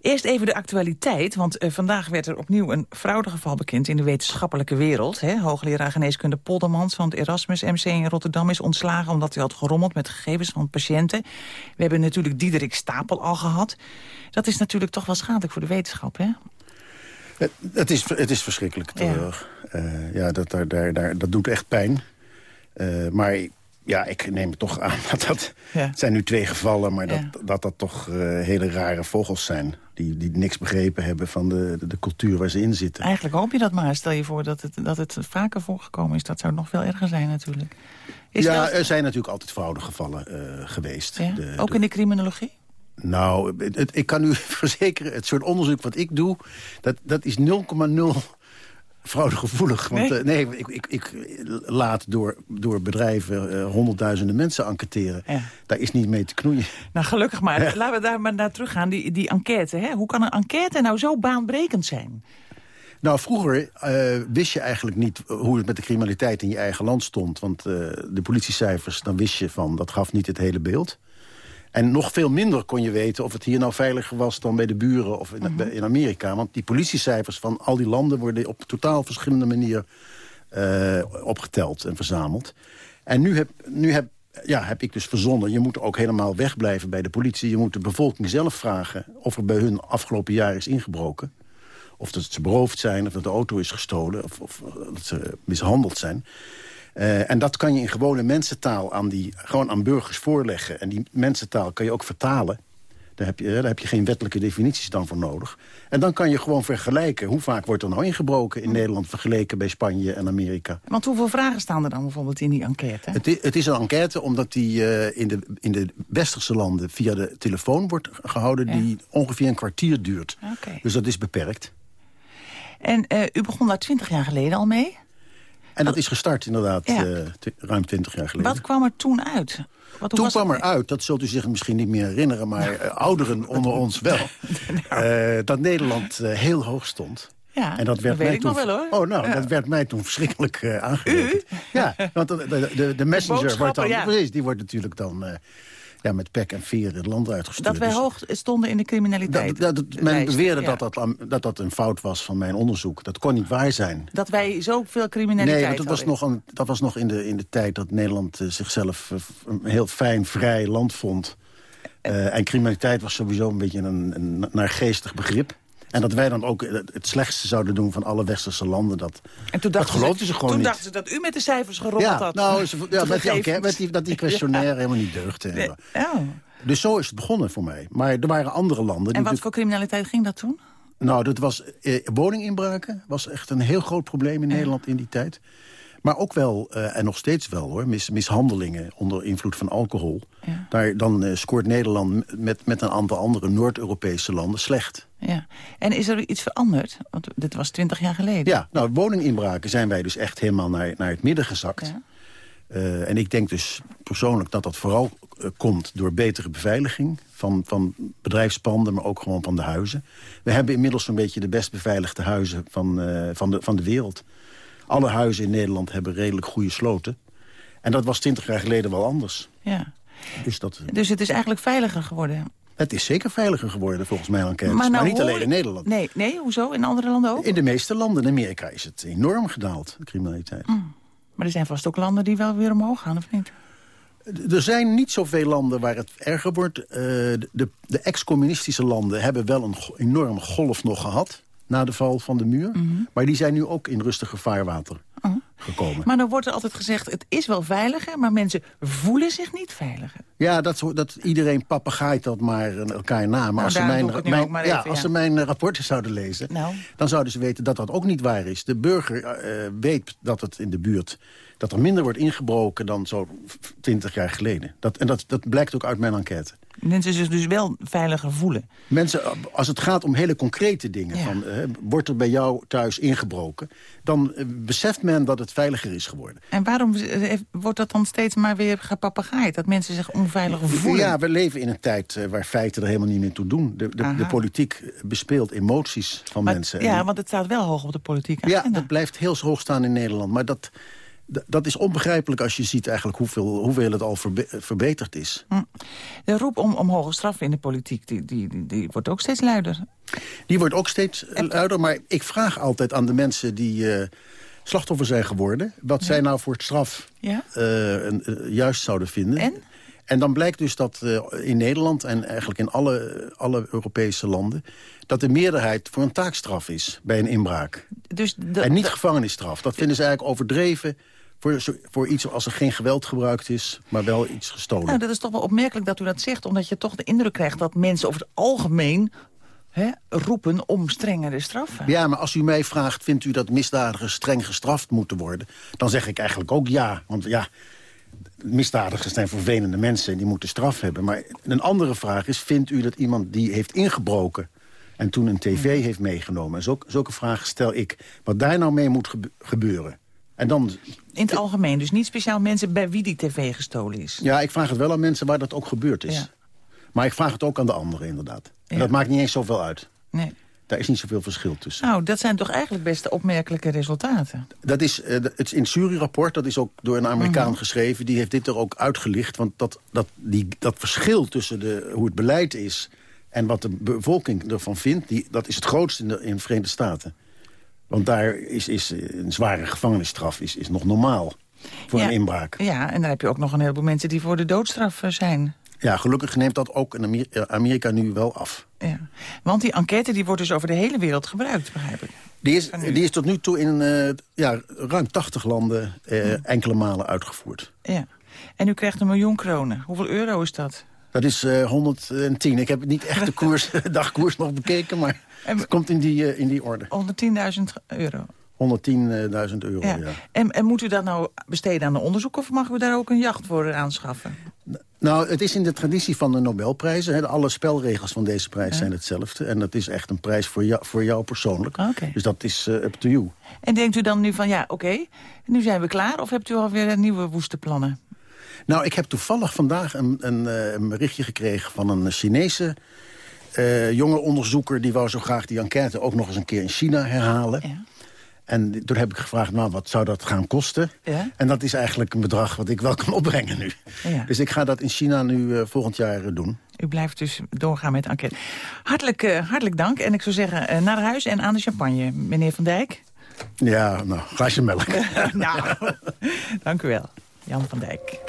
Eerst even de actualiteit, want uh, vandaag werd er opnieuw een fraudegeval bekend in de wetenschappelijke wereld. Hè. Hoogleraar geneeskunde Poldermans van het Erasmus MC in Rotterdam is ontslagen omdat hij had gerommeld met gegevens van patiënten. We hebben natuurlijk Diederik Stapel al gehad. Dat is natuurlijk toch wel schadelijk voor de wetenschap, hè? Het, het, is, het is verschrikkelijk. Ja, uh, ja dat, daar, daar, daar, dat doet echt pijn. Uh, maar ja, ik neem het toch aan dat dat... Ja. Het zijn nu twee gevallen, maar dat ja. dat, dat toch uh, hele rare vogels zijn. Die, die niks begrepen hebben van de, de, de, cultuur waar ze in zitten. Eigenlijk hoop je dat maar. Stel je voor dat het, dat het vaker voorgekomen is. Dat zou nog veel erger zijn natuurlijk. Is ja, er zijn natuurlijk altijd fraudegevallen uh, geweest. Ja? De, Ook in de criminologie? Nou, het, het, ik kan u verzekeren, het soort onderzoek wat ik doe... dat, dat is 0,0 fraudegevoelig. Want nee, uh, nee ik, ik, ik, laat door, door bedrijven uh, honderdduizenden mensen enquêteren. Ja. Daar is niet mee te knoeien. Nou, gelukkig maar. Ja. Laten we daar maar naar terug gaan, die, die enquête. Hè? Hoe kan een enquête nou zo baanbrekend zijn? Nou, vroeger uh, wist je eigenlijk niet hoe het met de criminaliteit in je eigen land stond. Want de politiecijfers, dan wist je van, dat gaf niet het hele beeld. En nog veel minder kon je weten of het hier nou veiliger was dan bij de buren of in, in Amerika. Want die politiecijfers van al die landen worden op totaal verschillende manieren uh, opgeteld en verzameld. En nu heb, nu heb, ja, heb ik dus verzonnen, je moet ook helemaal wegblijven bij de politie. Je moet de bevolking zelf vragen of er bij hun afgelopen jaar is ingebroken. Of dat ze beroofd zijn, of dat de auto is gestolen, of, of dat ze mishandeld zijn. Uh, en dat kan je in gewone mensentaal aan, die, gewoon aan burgers voorleggen. En die mensentaal kan je ook vertalen Daar heb, je, daar heb je geen wettelijke definities dan voor nodig. En dan kan je gewoon vergelijken. Hoe vaak wordt er nou ingebroken in Nederland... vergeleken bij Spanje en Amerika? Want hoeveel vragen staan er dan bijvoorbeeld in die enquête? Het, is, het is een enquête omdat die uh, in, de, in de westerse landen... via de telefoon wordt gehouden... die ongeveer een kwartier duurt. Okay. Dus dat is beperkt. En uh, u begon daar twintig jaar geleden al mee? En dat is gestart inderdaad ja. uh, ruim twintig jaar geleden. Wat kwam er toen uit? Wat, toen kwam er uit, dat zult u zich misschien niet meer herinneren... maar uh, ouderen onder ons wel, uh, dat Nederland heel hoog stond. Ja, en dat werd weet mij ik toen, nog wel, hoor. Oh, nou, ja. dat werd mij toen verschrikkelijk uh, aangerekend. U? Ja, want de, de, de, de messenger de wordt dan, ja. precies, die wordt natuurlijk dan uh, ja, met pek en veer het land uitgestuurd. Dat wij dus, hoog stonden in de criminaliteit. Dat, dat, men beweerde ja. dat, dat, dat dat een fout was van mijn onderzoek. Dat kon niet waar zijn. Dat wij zoveel criminaliteit Nee, want dat was, nog een, dat was nog in de, in de tijd dat Nederland uh, zichzelf een heel fijn, vrij land vond. Uh, en criminaliteit was sowieso een beetje een, een naargeestig begrip. En dat wij dan ook het slechtste zouden doen van alle westerse landen. Dat, en toen dat geloofden ze, gewoon toen niet. dachten ze dat u met de cijfers gerold ja, had. Nou, ze, ja, met, die, met die, dat die questionnaire ja. helemaal niet deugde. Nee. Oh. Dus zo is het begonnen voor mij. Maar er waren andere landen... En wat voor criminaliteit ging dat toen? Nou, dat was eh, woninginbraken. was echt een heel groot probleem in ja. Nederland in die tijd. Maar ook wel, uh, en nog steeds wel hoor, mis, mishandelingen onder invloed van alcohol. Ja. Daar, dan uh, scoort Nederland met, met een aantal andere Noord-Europese landen slecht. Ja. En is er iets veranderd? Want dit was twintig jaar geleden. Ja, nou, woninginbraken zijn wij dus echt helemaal naar, naar het midden gezakt. Ja. Uh, en ik denk dus persoonlijk dat dat vooral komt door betere beveiliging... Van, van bedrijfspanden, maar ook gewoon van de huizen. We hebben inmiddels zo'n beetje de best beveiligde huizen van, van, de, van de wereld. Alle huizen in Nederland hebben redelijk goede sloten. En dat was twintig jaar geleden wel anders. Ja. Dus, dat, dus het is eigenlijk veiliger geworden? Het is zeker veiliger geworden volgens mijn enquêtes. Maar, nou maar niet alleen in Nederland. Nee, nee, hoezo? In andere landen ook? In de meeste landen. In Amerika is het enorm gedaald, de criminaliteit. Mm. Maar er zijn vast ook landen die wel weer omhoog gaan, of niet? Er zijn niet zoveel landen waar het erger wordt. Uh, de de ex-communistische landen hebben wel een enorme golf nog gehad na de val van de muur. Mm -hmm. Maar die zijn nu ook in rustiger vaarwater oh. gekomen. Maar dan wordt er altijd gezegd, het is wel veiliger... maar mensen voelen zich niet veiliger. Ja, dat, dat iedereen papagaait dat maar elkaar na. Maar nou, als, ze mijn, mijn, maar ja, als ja. ze mijn rapporten zouden lezen... Nou. dan zouden ze weten dat dat ook niet waar is. De burger uh, weet dat het in de buurt... dat er minder wordt ingebroken dan zo twintig jaar geleden. Dat, en dat, dat blijkt ook uit mijn enquête. Mensen zich dus wel veiliger voelen. Mensen, als het gaat om hele concrete dingen... Ja. Van, uh, wordt er bij jou thuis ingebroken... dan uh, beseft men dat het veiliger is geworden. En waarom wordt dat dan steeds maar weer gepapagaaid? Dat mensen zich onveiliger voelen? Ja, we leven in een tijd uh, waar feiten er helemaal niet meer toe doen. De, de, de politiek bespeelt emoties van maar, mensen. Ja, want het staat wel hoog op de politiek Ja, dat blijft heel hoog staan in Nederland. Maar dat dat is onbegrijpelijk als je ziet eigenlijk hoeveel, hoeveel het al verbe verbeterd is. Hm. De roep om, om hoge straffen in de politiek, die, die, die, die, wordt ook steeds luider. Die wordt ook steeds luider, maar ik vraag altijd aan de mensen die uh, slachtoffer zijn geworden... wat ja. zij nou voor het straf ja? uh, uh, juist zouden vinden. En? En dan blijkt dus dat uh, in Nederland en eigenlijk in alle, alle Europese landen... dat de meerderheid voor een taakstraf is bij een inbraak. Dus de, en niet gevangenisstraf. Dat vinden ze eigenlijk overdreven voor, voor iets als er geen geweld gebruikt is, maar wel iets gestolen. Nou, dat is toch wel opmerkelijk dat u dat zegt... omdat je toch de indruk krijgt dat mensen over het algemeen... Hè, roepen om strengere straffen. Ja, maar als u mij vraagt, vindt u dat misdadigers streng gestraft moeten worden... dan zeg ik eigenlijk ook ja. Want ja, misdadigers zijn vervelende mensen en die moeten straf hebben. Maar een andere vraag is, vindt u dat iemand die heeft ingebroken... en toen een tv heeft meegenomen... En zulke, zulke vragen stel ik, wat daar nou mee moet gebeuren... En dan, in het algemeen, dus niet speciaal mensen bij wie die tv gestolen is? Ja, ik vraag het wel aan mensen waar dat ook gebeurd is. Ja. Maar ik vraag het ook aan de anderen, inderdaad. En ja. dat maakt niet eens zoveel uit. Nee. Daar is niet zoveel verschil tussen. Nou, dat zijn toch eigenlijk best opmerkelijke resultaten? Dat is, uh, het in juryrapport, dat is ook door een Amerikaan -hmm. geschreven... die heeft dit er ook uitgelicht. Want dat, dat, die, dat verschil tussen de, hoe het beleid is... en wat de bevolking ervan vindt... Die, dat is het grootste in de, in de Verenigde Staten. Want daar is, is een zware gevangenisstraf is, is nog normaal voor ja, een inbraak. Ja, en dan heb je ook nog een heleboel mensen die voor de doodstraf zijn. Ja, gelukkig neemt dat ook in Amerika nu wel af. Ja. Want die enquête die wordt dus over de hele wereld gebruikt, begrijp ik. Die is, die is tot nu toe in uh, ja, ruim 80 landen uh, ja. enkele malen uitgevoerd. Ja. En u krijgt een miljoen kronen. Hoeveel euro is dat? Dat is uh, 110. Ik heb niet echt de koers, dagkoers nog bekeken, maar het komt in die, uh, in die orde. 110.000 euro? 110.000 euro, ja. ja. En, en moet u dat nou besteden aan de onderzoek... of mag u daar ook een jacht voor aanschaffen? Nou, het is in de traditie van de Nobelprijzen. Alle spelregels van deze prijs zijn hetzelfde. En dat is echt een prijs voor jou, voor jou persoonlijk. Okay. Dus dat is uh, up to you. En denkt u dan nu van, ja, oké, nu zijn we klaar... of hebt u alweer nieuwe woeste plannen? Nou, ik heb toevallig vandaag een, een, een berichtje gekregen van een Chinese... Uh, jonge onderzoeker die wou zo graag die enquête ook nog eens een keer in China herhalen. Ja. En toen heb ik gevraagd, nou, wat zou dat gaan kosten? Ja? En dat is eigenlijk een bedrag wat ik wel kan opbrengen nu. Ja. Dus ik ga dat in China nu uh, volgend jaar uh, doen. U blijft dus doorgaan met de enquête. Hartelijk, uh, hartelijk dank. En ik zou zeggen, naar huis en aan de champagne, meneer Van Dijk. Ja, nou, glaasje melk. nou, dank u wel. Jan van Dijk.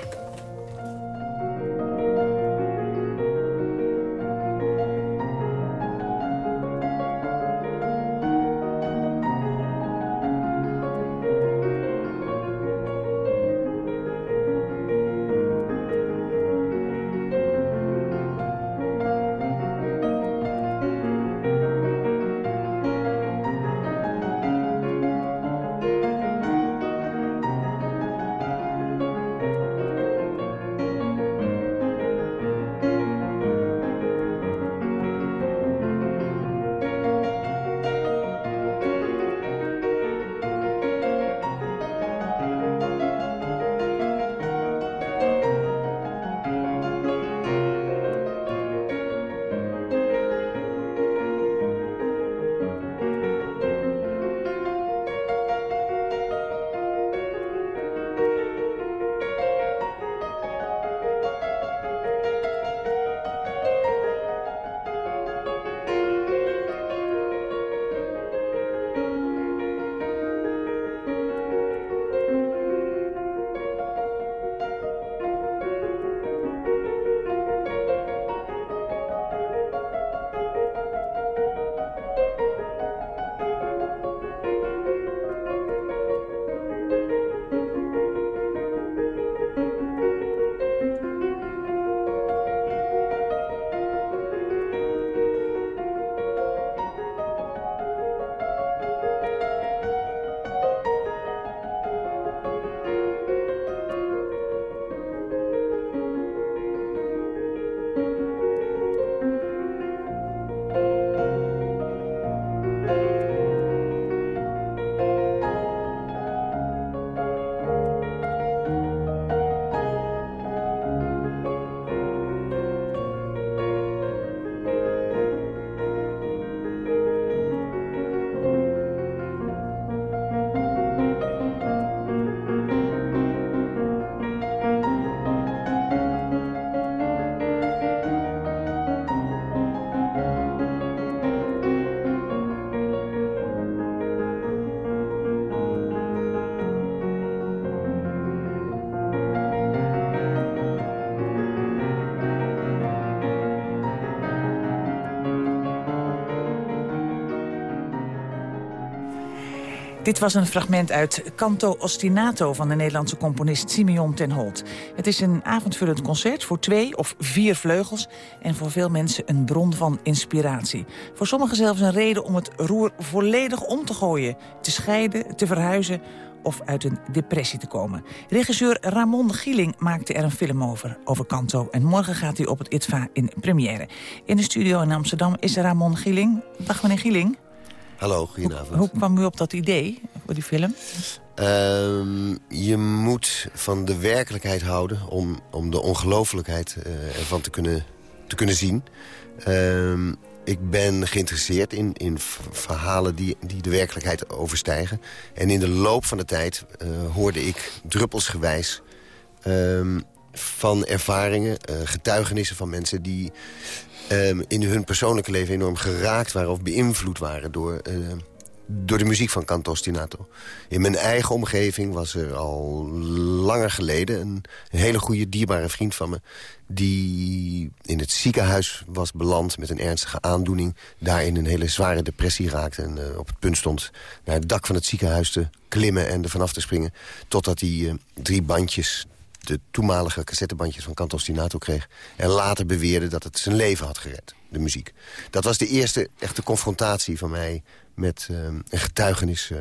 Dit was een fragment uit Canto Ostinato van de Nederlandse componist Simeon ten Holt. Het is een avondvullend concert voor twee of vier vleugels... en voor veel mensen een bron van inspiratie. Voor sommigen zelfs een reden om het roer volledig om te gooien... te scheiden, te verhuizen of uit een depressie te komen. Regisseur Ramon Gieling maakte er een film over, over Canto. En morgen gaat hij op het ITVA in première. In de studio in Amsterdam is Ramon Gieling. Dag meneer Gieling. Hallo, goedenavond. Hoe, hoe kwam u op dat idee voor die film? Um, je moet van de werkelijkheid houden om, om de ongelooflijkheid uh, ervan te kunnen, te kunnen zien. Um, ik ben geïnteresseerd in, in verhalen die, die de werkelijkheid overstijgen. En in de loop van de tijd uh, hoorde ik druppelsgewijs... Um, van ervaringen, uh, getuigenissen van mensen die um, in hun persoonlijke leven enorm geraakt waren... of beïnvloed waren door, uh, door de muziek van Canto Ostinato. In mijn eigen omgeving was er al langer geleden... een, een hele goede, dierbare vriend van me... die in het ziekenhuis was beland met een ernstige aandoening... daar in een hele zware depressie raakte... en uh, op het punt stond naar het dak van het ziekenhuis te klimmen... en er vanaf te springen... totdat hij uh, drie bandjes de toenmalige cassettebandjes van Canto Ostinato kreeg. En later beweerde dat het zijn leven had gered, de muziek. Dat was de eerste echte confrontatie van mij met uh, een getuigenis uh,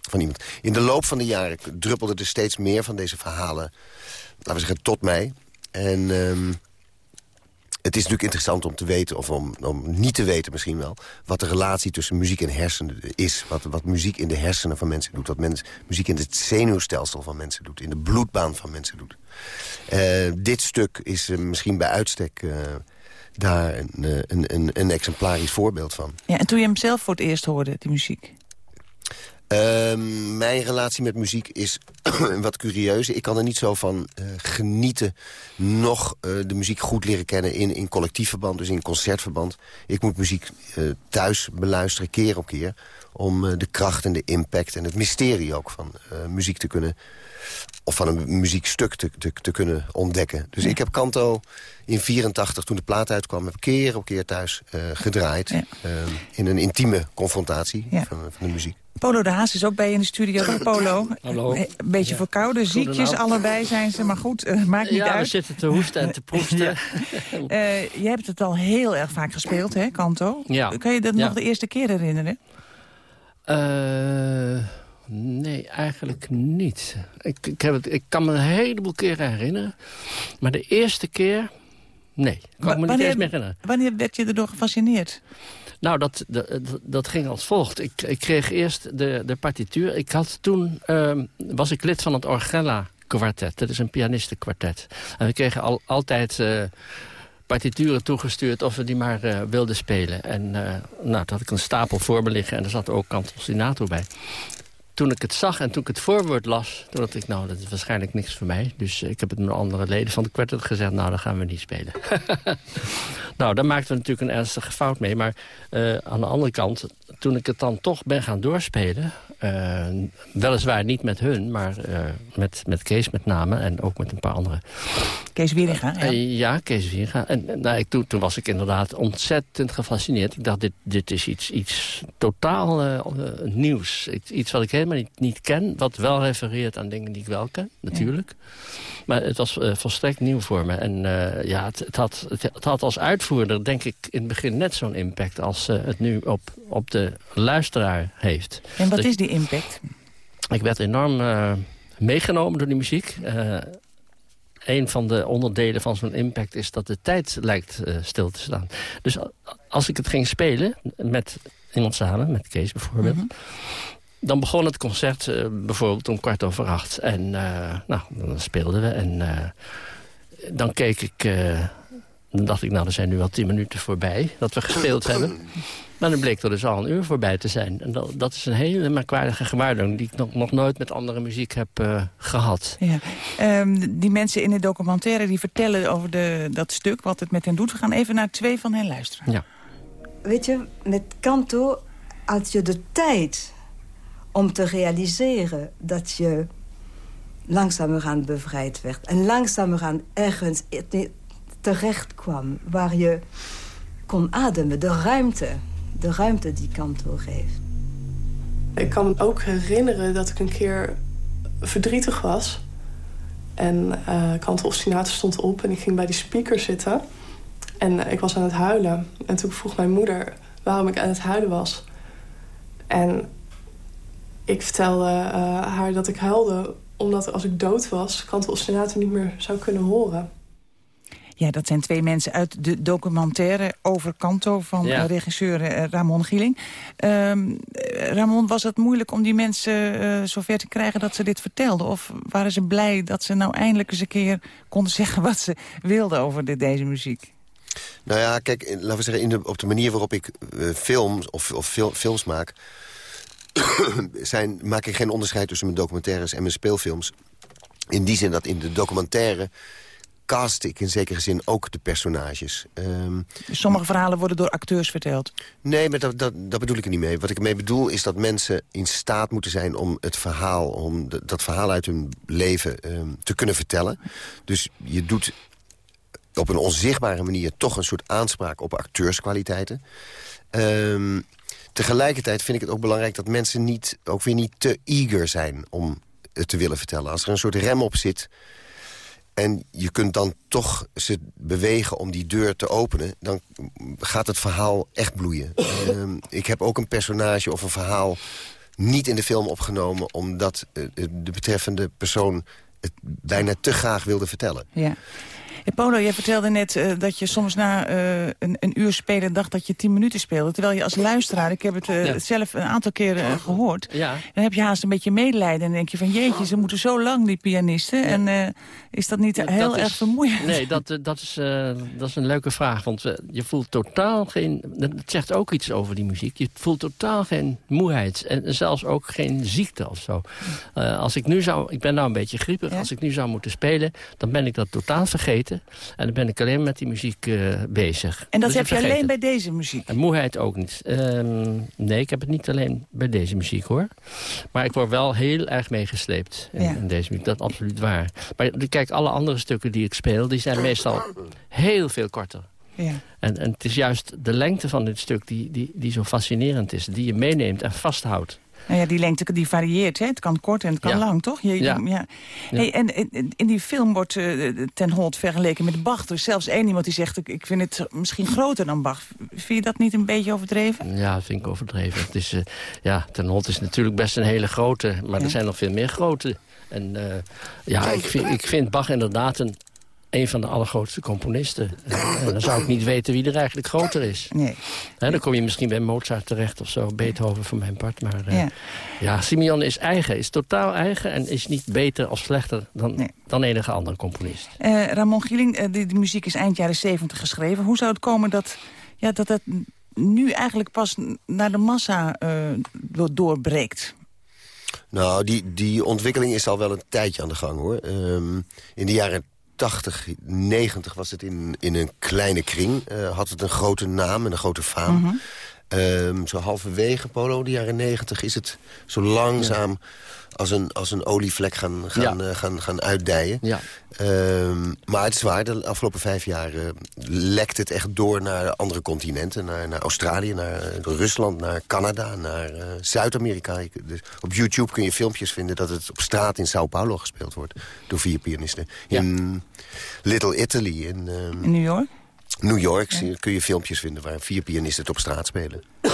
van iemand. In de loop van de jaren druppelde er steeds meer van deze verhalen... laten we zeggen, tot mij. En... Um, het is natuurlijk interessant om te weten, of om, om niet te weten misschien wel... wat de relatie tussen muziek en hersenen is. Wat, wat muziek in de hersenen van mensen doet. Wat mens, muziek in het zenuwstelsel van mensen doet. In de bloedbaan van mensen doet. Uh, dit stuk is uh, misschien bij uitstek... Uh, daar een, een, een, een, exemplarisch voorbeeld van. Ja, en toen je hem zelf voor het eerst hoorde, die muziek? Uh, mijn relatie met muziek is wat curieus. Ik kan er niet zo van uh, genieten... nog uh, de muziek goed leren kennen in, in collectief verband, dus in concertverband. Ik moet muziek uh, thuis beluisteren, keer op keer... om de kracht en de impact en het mysterie ook van muziek te kunnen... of van een muziekstuk te, te, te kunnen ontdekken. Dus ja. ik heb Kanto in 84, toen de plaat uitkwam... heb keer op keer thuis gedraaid... Ja. in een intieme confrontatie ja. van, van de muziek. Polo de Haas is ook bij je in de studio. Polo, Hallo. een beetje ja. verkouden, ziekjes, allebei zijn ze. Maar goed, uh, maakt niet ja, uit. we zitten te hoesten en te proesten. ja. uh, je hebt het al heel erg vaak gespeeld, hè, Kanto? Ja. Kan je dat nog de eerste keer herinneren? Uh, nee, eigenlijk niet. Ik, ik, heb het, ik kan me een heleboel keren herinneren. Maar de eerste keer... Nee, kan ik me wanneer, niet eens meer herinneren. Wanneer werd je erdoor gefascineerd? Nou, dat, dat, dat ging als volgt. Ik, ik kreeg eerst de, de partituur. Ik had toen, uh, was ik lid van het Orgella kwartet. Dat is een pianistenkwartet. En we kregen al, altijd uh, partituren toegestuurd of we die maar uh, wilden spelen. En nou, toen had ik een stapel voor me liggen en er zat ook Cantosinato bij. Toen ik het zag en toen ik het voorwoord las, toen dacht ik, nou, dat is waarschijnlijk niks voor mij. Dus ik heb het met andere leden van de kwartet gezegd, nou, dan gaan we niet spelen. nou, daar maakten we natuurlijk een ernstige fout mee. Maar uh, aan de andere kant, toen ik het dan toch ben gaan doorspelen... Uh, weliswaar niet met hun, maar uh, met, met Kees met name en ook met een paar anderen. Kees Wieringa, ja. ja, Kees Wieringa. En nou, ik, toen, toen was ik inderdaad ontzettend gefascineerd. Ik dacht, dit, dit is iets, iets totaal nieuws. Iets wat ik helemaal niet, niet ken, wat wel refereert aan dingen die ik wel ken, natuurlijk. Ja. Maar het was volstrekt nieuw voor me. En ja, het, het, had, het, het, had als uitvoerder, denk ik, in het begin net zo'n impact... als het nu op, op de luisteraar heeft. En wat is die impact? Ik werd enorm meegenomen door die muziek. een van de onderdelen van zo'n impact is dat de tijd lijkt stil te staan. Dus als ik het ging spelen, met iemand samen, met Kees bijvoorbeeld... Mm -hmm dan begon het concert uh, bijvoorbeeld om kwart over acht. En uh, nou, dan speelden we. En uh, dan keek ik... dan dacht ik, nou, er zijn nu al tien minuten voorbij dat we gespeeld hebben. Maar dan bleek er dus al een uur voorbij te zijn. En dat, dat is een hele merkwaardige gewaarwording... die ik nog, nog nooit met andere muziek heb gehad. Ja. Um, die mensen in de documentaire die vertellen over de, dat stuk... wat het met hen doet. We gaan even naar twee van hen luisteren. Ja. Weet je, met Kanto had je de tijd om te realiseren dat je langzamerhand bevrijd werd. En langzamerhand ergens terecht kwam waar je kon ademen. De ruimte, de ruimte die Kanto geeft. Ik kan me ook herinneren dat ik een keer verdrietig was. En uh, Kanto Ostinato stond op en ik ging bij die speaker zitten. En uh, ik was aan het huilen. En toen vroeg mijn moeder waarom ik aan het huilen was. En ik vertelde uh, haar dat ik huilde omdat als ik dood was... Kanto niet meer zou kunnen horen. Ja, dat zijn twee mensen uit de documentaire over Kanto... van ja. regisseur uh, Ramon Gieling. Um, Ramon, was het moeilijk om die mensen uh, zover te krijgen dat ze dit vertelden? Of waren ze blij dat ze nou eindelijk eens een keer konden zeggen... wat ze wilden over de, deze muziek? Nou ja, kijk, laten we zeggen, in de, op de manier waarop ik films of, of fil, films maak... zijn, maak ik geen onderscheid tussen mijn documentaires en mijn speelfilms. In die zin dat in de documentaire cast ik in zekere zin ook de personages. Um, Sommige verhalen worden door acteurs verteld? Nee, maar dat, dat, dat bedoel ik er niet mee. Wat ik ermee bedoel is dat mensen in staat moeten zijn... om het verhaal, om de, dat verhaal uit hun leven um, te kunnen vertellen. Dus je doet op een onzichtbare manier toch een soort aanspraak op acteurskwaliteiten. Um, Tegelijkertijd vind ik het ook belangrijk dat mensen niet, ook weer niet te eager zijn om het te willen vertellen. Als er een soort rem op zit, en je kunt dan toch ze bewegen om die deur te openen... dan gaat het verhaal echt bloeien. Ehm, ik heb ook een personage of een verhaal niet in de film opgenomen... omdat uh, de betreffende persoon het bijna te graag wilde vertellen. Ja. Hey Polo, jij vertelde net uh, dat je soms na uh, een, een, uur spelen dacht dat je tien minuten speelde. Terwijl je als luisteraar, ik heb het uh, ja. zelf een aantal keren gehoord. Ja. Dan heb je haast een beetje medelijden en denk je van jeetje, ze moeten zo lang die pianisten. Ja. En is dat niet heel dat erg is, vermoeiend? Nee, dat, dat, is, dat is een leuke vraag. Want je voelt totaal geen, dat zegt ook iets over die muziek. Je voelt totaal geen moeheid en zelfs ook geen ziekte of zo. als ik nu zou, ik ben nou een beetje griepig, als ik nu zou moeten spelen, dan ben ik dat totaal vergeten. En dan ben ik alleen met die muziek uh, bezig. En dat dus heb je alleen bij deze muziek? En moeheid ook niet. Um, nee, ik heb het niet alleen bij deze muziek, hoor. Maar ik word wel heel erg meegesleept in, ja. in deze muziek. Dat is absoluut waar. Maar kijk, alle andere stukken die ik speel... die zijn meestal heel veel korter. Ja. En, en het is juist de lengte van dit stuk die, die, die zo fascinerend is. Die je meeneemt en vasthoudt. Nou ja, die lengte die varieert. Hè? Het kan kort en het kan ja. lang, toch? Je, ja. ja. Hey, en, in die film wordt uh, Ten Holt vergeleken met Bach. Er is zelfs één iemand die zegt, ik, ik vind het misschien groter dan Bach. Vind je dat niet een beetje overdreven? Ja, dat vind ik overdreven. Het is, uh, ja, Ten Holt is natuurlijk best een hele grote, maar er zijn nog veel meer grote. En uh, ja, ik vind, ik vind Bach inderdaad een een van de allergrootste componisten. En dan zou ik niet weten wie er eigenlijk groter is. Nee. Dan kom je misschien bij Mozart terecht of zo. Beethoven voor mijn part. Maar uh, ja. ja, Simeon is eigen. Is totaal eigen. En is niet beter of slechter dan, nee. dan enige andere componist. Uh, Ramon Gieling, uh, die, die, muziek is eind jaren zeventig geschreven. Hoe zou het komen dat ja, dat, dat nu eigenlijk pas naar de massa doorbreekt? Nou, die, die ontwikkeling is al wel een tijdje aan de gang, hoor. Um, in de jaren 80, 90 was het in, in een kleine kring. Uh, had het een grote naam en een grote faam. Mm -hmm. um, zo halverwege, Polo, de jaren 90, is het zo langzaam... Ja. Als een, als een olievlek gaan, gaan, ja. uh, gaan, gaan uitdijen. Ja. Um, maar het is waar, de afgelopen vijf jaar uh, lekt het echt door naar andere continenten. Naar, naar Australië, naar Rusland, naar Canada, naar uh, Zuid-Amerika. Dus op YouTube kun je filmpjes vinden dat het op straat in Sao Paulo gespeeld wordt. Door vier pianisten. Ja. In Little Italy. In, um, in New York? New York ja. kun je filmpjes vinden waar vier pianisten het op straat spelen.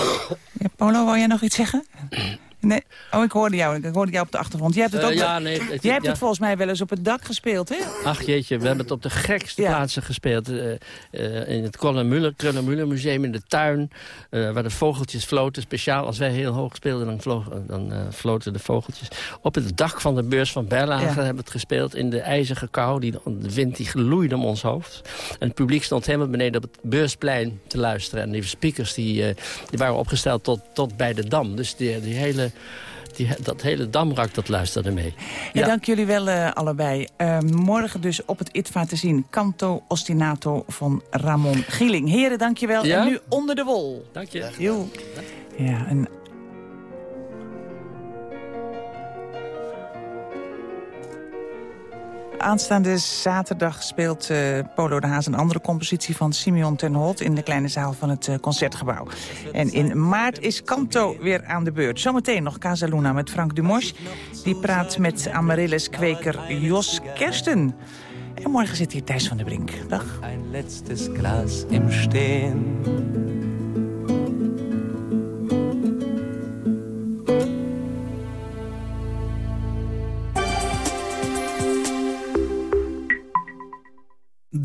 Ja, Polo, wou jij nog iets zeggen? Nee. Oh, ik hoorde jou. Ik hoorde jou op de achtergrond. Jij hebt het, ook uh, ja, nee, het, jij hebt ja. het volgens mij wel eens op het dak gespeeld, hè? Ach jeetje, we hebben het op de gekste ja. plaatsen gespeeld. Uh, uh, in het Krullenmuller Museum in de tuin. waar de vogeltjes floten. Speciaal als wij heel hoog speelden, dan, vloog, dan floten de vogeltjes. Op het dak van de beurs van Berlage hebben we het gespeeld. In de ijzige kou. Die, de wind die gloeide om ons hoofd. En het publiek stond helemaal beneden op het beursplein te luisteren. En die speakers die, die waren opgesteld tot, tot bij de dam. Dus die, die hele die, dat hele damrak, dat luisterde mee. Ja, ja. dank jullie wel uh, allebei. Uh, morgen dus op het ITVA te zien. Canto Ostinato van Ramon Gieling. Heren, dank je wel. Ja? En nu onder de wol. Dank je. Ja, en Aanstaande zaterdag speelt uh, Polo de Haas een andere compositie van Simeon ten Holt... in de kleine zaal van het uh, Concertgebouw. En in maart is Canto weer aan de beurt. Zometeen nog Casaluna met Frank Dumos. Die praat met Amaryllis-kweker Jos Kersten. En morgen zit hier Thijs van der Brink. Dag. Een letztes glas im Steen.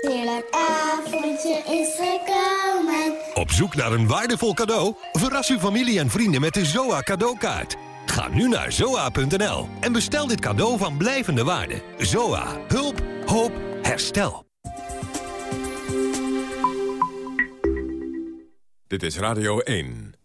Heerlijk avondje is gekomen. Op zoek naar een waardevol cadeau? Verras uw familie en vrienden met de ZOA cadeaukaart. Ga nu naar zoa.nl en bestel dit cadeau van blijvende waarde. ZOA. Hulp. Hoop. Herstel. Dit is Radio 1.